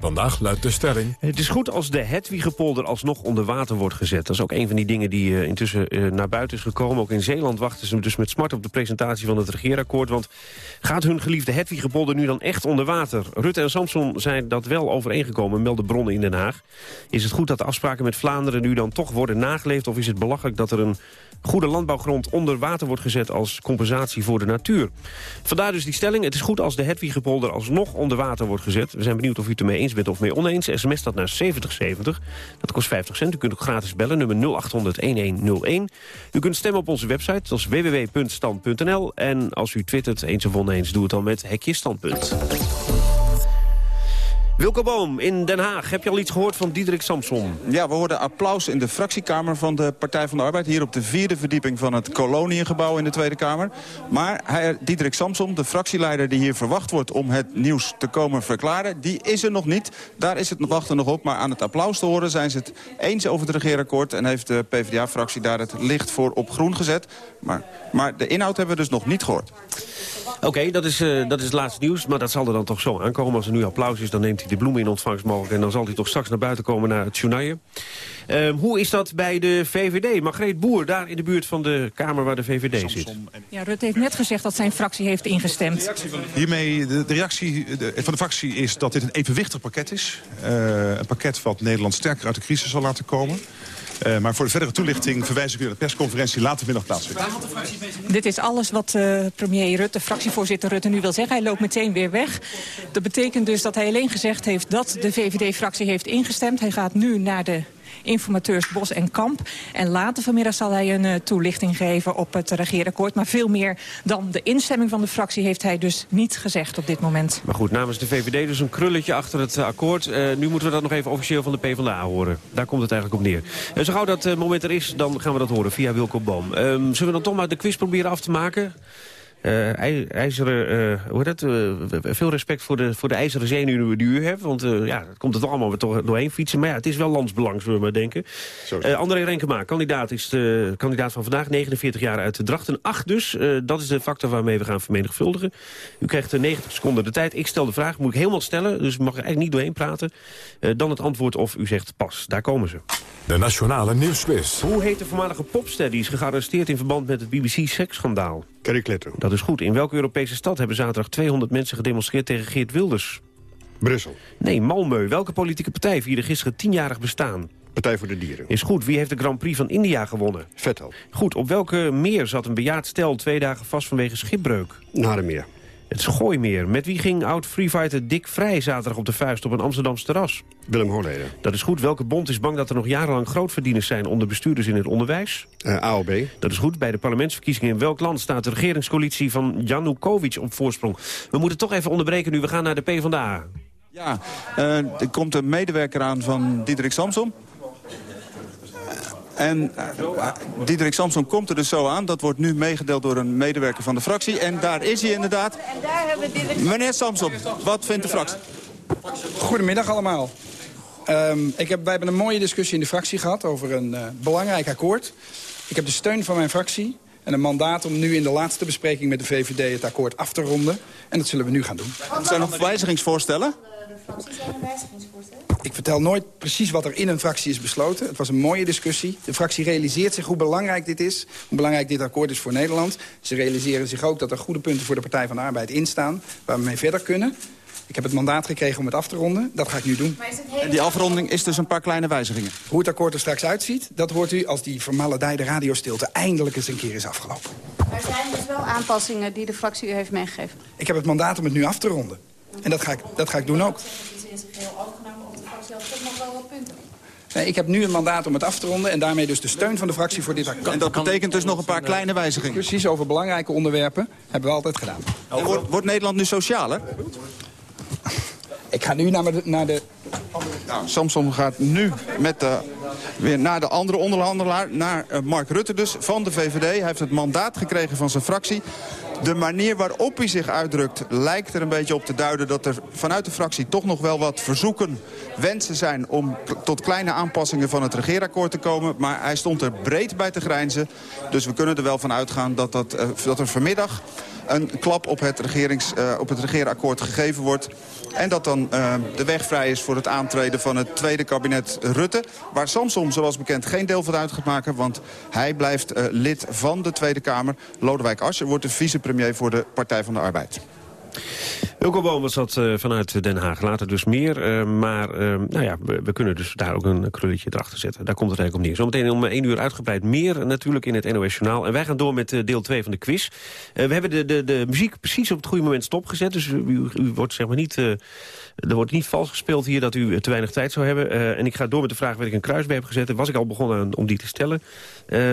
Vandaag luidt de stelling... Het is goed als de Hedwiggepolder alsnog onder water wordt gezet. Dat is ook een van die dingen die uh, intussen uh, naar buiten is gekomen. Ook in Zeeland wachten ze dus met smart op de presentatie van het regeerakkoord. Want gaat hun geliefde Hedwiggepolder nu dan echt onder water? Rutte en Samson zijn dat wel overeengekomen, melden bronnen in Den Haag. Is het goed dat de afspraken met Vlaanderen nu dan toch worden nageleefd... of is het belachelijk dat er een goede landbouwgrond onder water wordt gezet als compensatie voor de natuur. Vandaar dus die stelling. Het is goed als de Hedwiggepolder alsnog onder water wordt gezet. We zijn benieuwd of u het ermee eens bent of mee oneens. SMS dat naar 7070. Dat kost 50 cent. U kunt ook gratis bellen, nummer 0800-1101. U kunt stemmen op onze website, dat is www.stand.nl. En als u twittert eens of oneens, doe het dan met Hekje Standpunt. Wilco Boom in Den Haag. Heb je al iets gehoord van Diederik Samson? Ja, we hoorden applaus in de fractiekamer van de Partij van de Arbeid. Hier op de vierde verdieping van het Koloniengebouw in de Tweede Kamer. Maar hij, Diederik Samson, de fractieleider die hier verwacht wordt... om het nieuws te komen verklaren, die is er nog niet. Daar is het wachten nog op. Maar aan het applaus te horen zijn ze het eens over het regeerakkoord... en heeft de PvdA-fractie daar het licht voor op groen gezet. Maar, maar de inhoud hebben we dus nog niet gehoord. Oké, okay, dat, is, uh, dat is het laatste nieuws. Maar dat zal er dan toch zo aankomen. Als er nu applaus is, dan neemt hij de bloemen in ontvangst mogelijk. En dan zal hij toch straks naar buiten komen naar het Tjoenaille. Uh, hoe is dat bij de VVD? Margreet Boer, daar in de buurt van de Kamer waar de VVD zit. Ja, Rutte heeft net gezegd dat zijn fractie heeft ingestemd. Hiermee, de, de reactie van de fractie is dat dit een evenwichtig pakket is. Uh, een pakket wat Nederland sterker uit de crisis zal laten komen. Uh, maar voor de verdere toelichting verwijs ik u naar de persconferentie later middag plaatsvindt. Dit is alles wat uh, premier Rutte, fractievoorzitter Rutte nu wil zeggen. Hij loopt meteen weer weg. Dat betekent dus dat hij alleen gezegd heeft dat de VVD-fractie heeft ingestemd. Hij gaat nu naar de informateurs Bos en Kamp. En later vanmiddag zal hij een uh, toelichting geven op het regeerakkoord. Maar veel meer dan de instemming van de fractie heeft hij dus niet gezegd op dit moment. Maar goed, namens de VVD dus een krulletje achter het akkoord. Uh, nu moeten we dat nog even officieel van de PvdA horen. Daar komt het eigenlijk op neer. Uh, zo gauw dat moment er is, dan gaan we dat horen via Wilco Boom. Um, zullen we dan toch maar de quiz proberen af te maken? Eh, ij- ijzeren, eh, hoe heet dat? Eh, veel respect voor de, voor de ijzeren zenuwen die u hebt. Want eh, ja, het komt toch allemaal weer toch doorheen fietsen. Maar ja, het is wel landsbelang, zullen we maar denken. Eh, André Renkema, kandidaat, is de kandidaat van vandaag. 49 jaar uit de Drachten. 8 dus. Eh, dat is de factor waarmee we gaan vermenigvuldigen. U krijgt eh, 90 seconden de tijd. Ik stel de vraag, moet ik helemaal stellen. Dus mag er eigenlijk niet doorheen praten. Eh, dan het antwoord of u zegt pas. Daar komen ze. De Nationale Nieuwsquiz. Hoe heet de voormalige popster die is gearresteerd in verband met het BBC-seksschandaal? Dat is goed. In welke Europese stad hebben zaterdag 200 mensen gedemonstreerd tegen Geert Wilders? Brussel. Nee, Malmö. Welke politieke partij vierde gisteren tienjarig bestaan? Partij voor de Dieren. Is goed. Wie heeft de Grand Prix van India gewonnen? Vettel. Goed. Op welke meer zat een bejaard stel twee dagen vast vanwege schipbreuk? Naremeer. Het Schooimeer. Met wie ging oud-freefighter Dick Vrij zaterdag op de vuist op een Amsterdams terras? Willem Holleden. Dat is goed. Welke bond is bang dat er nog jarenlang grootverdieners zijn onder bestuurders in het onderwijs? Eh, AOB. Dat is goed. Bij de parlementsverkiezingen in welk land staat de regeringscoalitie van Janukovic op voorsprong? We moeten toch even onderbreken nu. We gaan naar de PvdA. Ja, eh, er komt een medewerker aan van Diederik Samsom. En uh, Diederik Samson komt er dus zo aan. Dat wordt nu meegedeeld door een medewerker van de fractie. En daar is hij inderdaad. Meneer Samson, wat vindt de fractie? Goedemiddag allemaal. Um, ik heb, wij hebben een mooie discussie in de fractie gehad over een uh, belangrijk akkoord. Ik heb de steun van mijn fractie en een mandaat om nu in de laatste bespreking met de VVD het akkoord af te ronden. En dat zullen we nu gaan doen. Er zijn nog wijzigingsvoorstellen? Ik vertel nooit precies wat er in een fractie is besloten. Het was een mooie discussie. De fractie realiseert zich hoe belangrijk dit is. Hoe belangrijk dit akkoord is voor Nederland. Ze realiseren zich ook dat er goede punten voor de Partij van de Arbeid in staan. Waar we mee verder kunnen. Ik heb het mandaat gekregen om het af te ronden. Dat ga ik nu doen. En die afronding is dus een paar kleine wijzigingen. Hoe het akkoord er straks uitziet, dat hoort u als die vermaledijde radiostilte eindelijk eens een keer is afgelopen. Er zijn dus wel aanpassingen die de fractie u heeft meegegeven. Ik heb het mandaat om het nu af te ronden. En dat ga ik, dat ga ik doen ook. in zijn geheel overgenomen op de fractie had toch nog wel wat punten. Nee, ik heb nu een mandaat om het af te ronden... en daarmee dus de steun van de fractie voor dit akkoord. En dat betekent dus nog een paar kleine wijzigingen? Discussies over belangrijke onderwerpen hebben we altijd gedaan. En wordt, wordt Nederland nu socialer? Ik ga nu naar de... Naar. Nou, Samson gaat nu met de, weer naar de andere onderhandelaar, naar uh, Mark Rutte dus, van de VVD. Hij heeft het mandaat gekregen van zijn fractie. De manier waarop hij zich uitdrukt lijkt er een beetje op te duiden... dat er vanuit de fractie toch nog wel wat verzoeken, wensen zijn... om tot kleine aanpassingen van het regeerakkoord te komen. Maar hij stond er breed bij te grijnzen. Dus we kunnen er wel van uitgaan dat, dat, dat er vanmiddag een klap op het, regerings, uh, op het regeerakkoord gegeven wordt. En dat dan uh, de weg vrij is voor het aantreden van het tweede kabinet Rutte. Waar Samsom, zoals bekend, geen deel van uit gaat maken. Want hij blijft uh, lid van de Tweede Kamer. Lodewijk Asscher wordt de vicepremier voor de Partij van de Arbeid. Wilco Boom was dat uh, vanuit Den Haag. Later dus meer. Uh, maar uh, nou ja, we, we, kunnen dus daar ook een krulletje erachter zetten. Daar komt het eigenlijk op neer. Zometeen om één uur uitgebreid meer natuurlijk in het NOS Journaal. En wij gaan door met deel 2 van de quiz. we hebben de, de, de muziek precies op het goede moment stopgezet. Dus u, u wordt zeg maar niet... er wordt niet vals gespeeld hier dat u te weinig tijd zou hebben. en ik ga door met de vraag waar ik een kruis bij heb gezet. Was ik al begonnen aan, om die te stellen.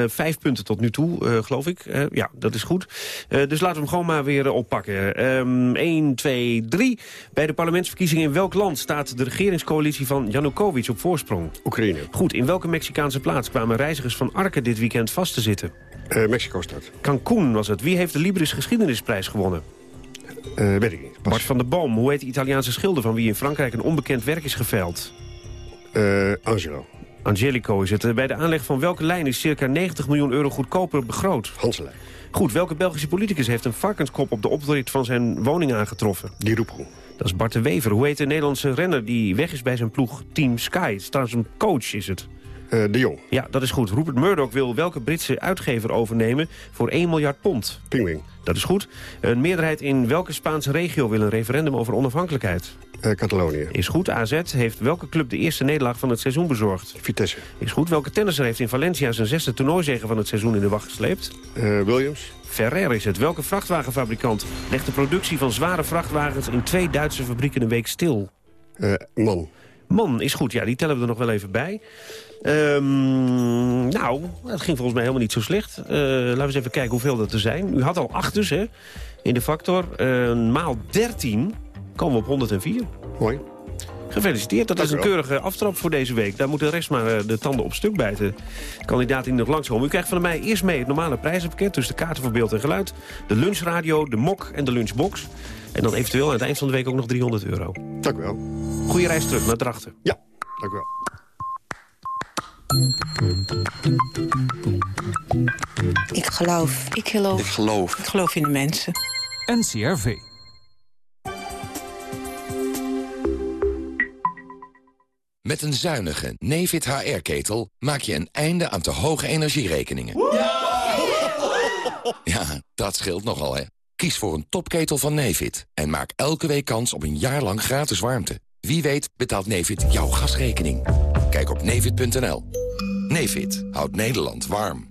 vijf punten tot nu toe, geloof ik. ja, dat is goed. dus laten we hem gewoon maar weer oppakken. Um, 1, 2, 3. Bij de parlementsverkiezingen in welk land staat de regeringscoalitie van Janukovic op voorsprong? Oekraïne. Goed, in welke Mexicaanse plaats kwamen reizigers van Arken dit weekend vast te zitten? Mexico-stad. Cancún was het. Wie heeft de Libris Geschiedenisprijs gewonnen? Weet ik niet. Bart van der Boom. Hoe heet de Italiaanse schilder van wie in Frankrijk een onbekend werk is geveild? Uh, Angelo. Angelico is het. Bij de aanleg van welke lijn is circa 90 miljoen euro goedkoper begroot? Hanselijn. Goed, welke Belgische politicus heeft een varkenskop op de oprit van zijn woning aangetroffen? Die Roeproe. Dat is Bart de Wever. Hoe heet de Nederlandse renner die weg is bij zijn ploeg Team Sky? Trouwens een coach is het. Uh, de Jong. Ja, dat is goed. Rupert Murdoch wil welke Britse uitgever overnemen voor 1 miljard pond? Pingwing. Dat is goed. Een meerderheid in welke Spaanse regio wil een referendum over onafhankelijkheid? Uh, Catalonië. Is goed. AZ heeft welke club de eerste nederlaag van het seizoen bezorgd? Vitesse. Is goed. Welke tennisser heeft in Valencia zijn zesde toernooizege van het seizoen in de wacht gesleept? Uh, Williams. Ferrer is het. Welke vrachtwagenfabrikant legt de productie van zware vrachtwagens in twee Duitse fabrieken een week stil? Uh, man. Man is goed, ja, die tellen we er nog wel even bij. Um, nou, dat ging volgens mij helemaal niet zo slecht. Uh, laten we eens even kijken hoeveel dat er zijn. U had al acht dus, hè, in de factor. Uh, maal 13 komen we op 104. Mooi. Gefeliciteerd, dat Dank is een keurige aftrap voor deze week. Daar moet de rest maar eh, de tanden op stuk bijten. Kandidaat die nog langskomen. U krijgt van mij eerst mee het normale prijzenpakket... dus de kaarten voor beeld en geluid, de lunchradio, de mok en de lunchbox. En dan eventueel aan het eind van de week ook nog 300 euro. Dank u wel. Goeie reis terug naar Drachten. Ja, dank u wel. Ik geloof. Ik geloof. Ik geloof. Ik geloof in de mensen. NCRV. Met een zuinige Nefit HR-ketel maak je een einde aan te hoge energierekeningen. Ja, dat scheelt nogal, hè. Kies voor een topketel van Nefit en maak elke week kans op een jaar lang gratis warmte. Wie weet betaalt Nefit jouw gasrekening. Kijk op nefit.nl. Nefit houdt Nederland warm.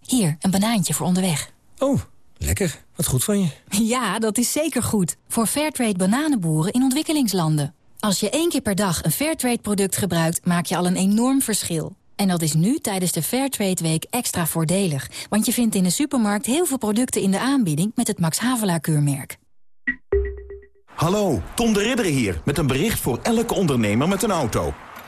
Hier, een banaantje voor onderweg. Oh, lekker. Wat goed van je. [laughs] Ja, dat is zeker goed. Voor Fairtrade bananenboeren in ontwikkelingslanden. Als je één keer per dag een Fairtrade-product gebruikt... maak je al een enorm verschil. En dat is nu tijdens de Fairtrade Week extra voordelig. Want je vindt in de supermarkt heel veel producten in de aanbieding... met het Max Havelaar-keurmerk. Hallo, Tom de Ridder hier met een bericht voor elke ondernemer met een auto.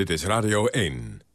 Dit is Radio 1.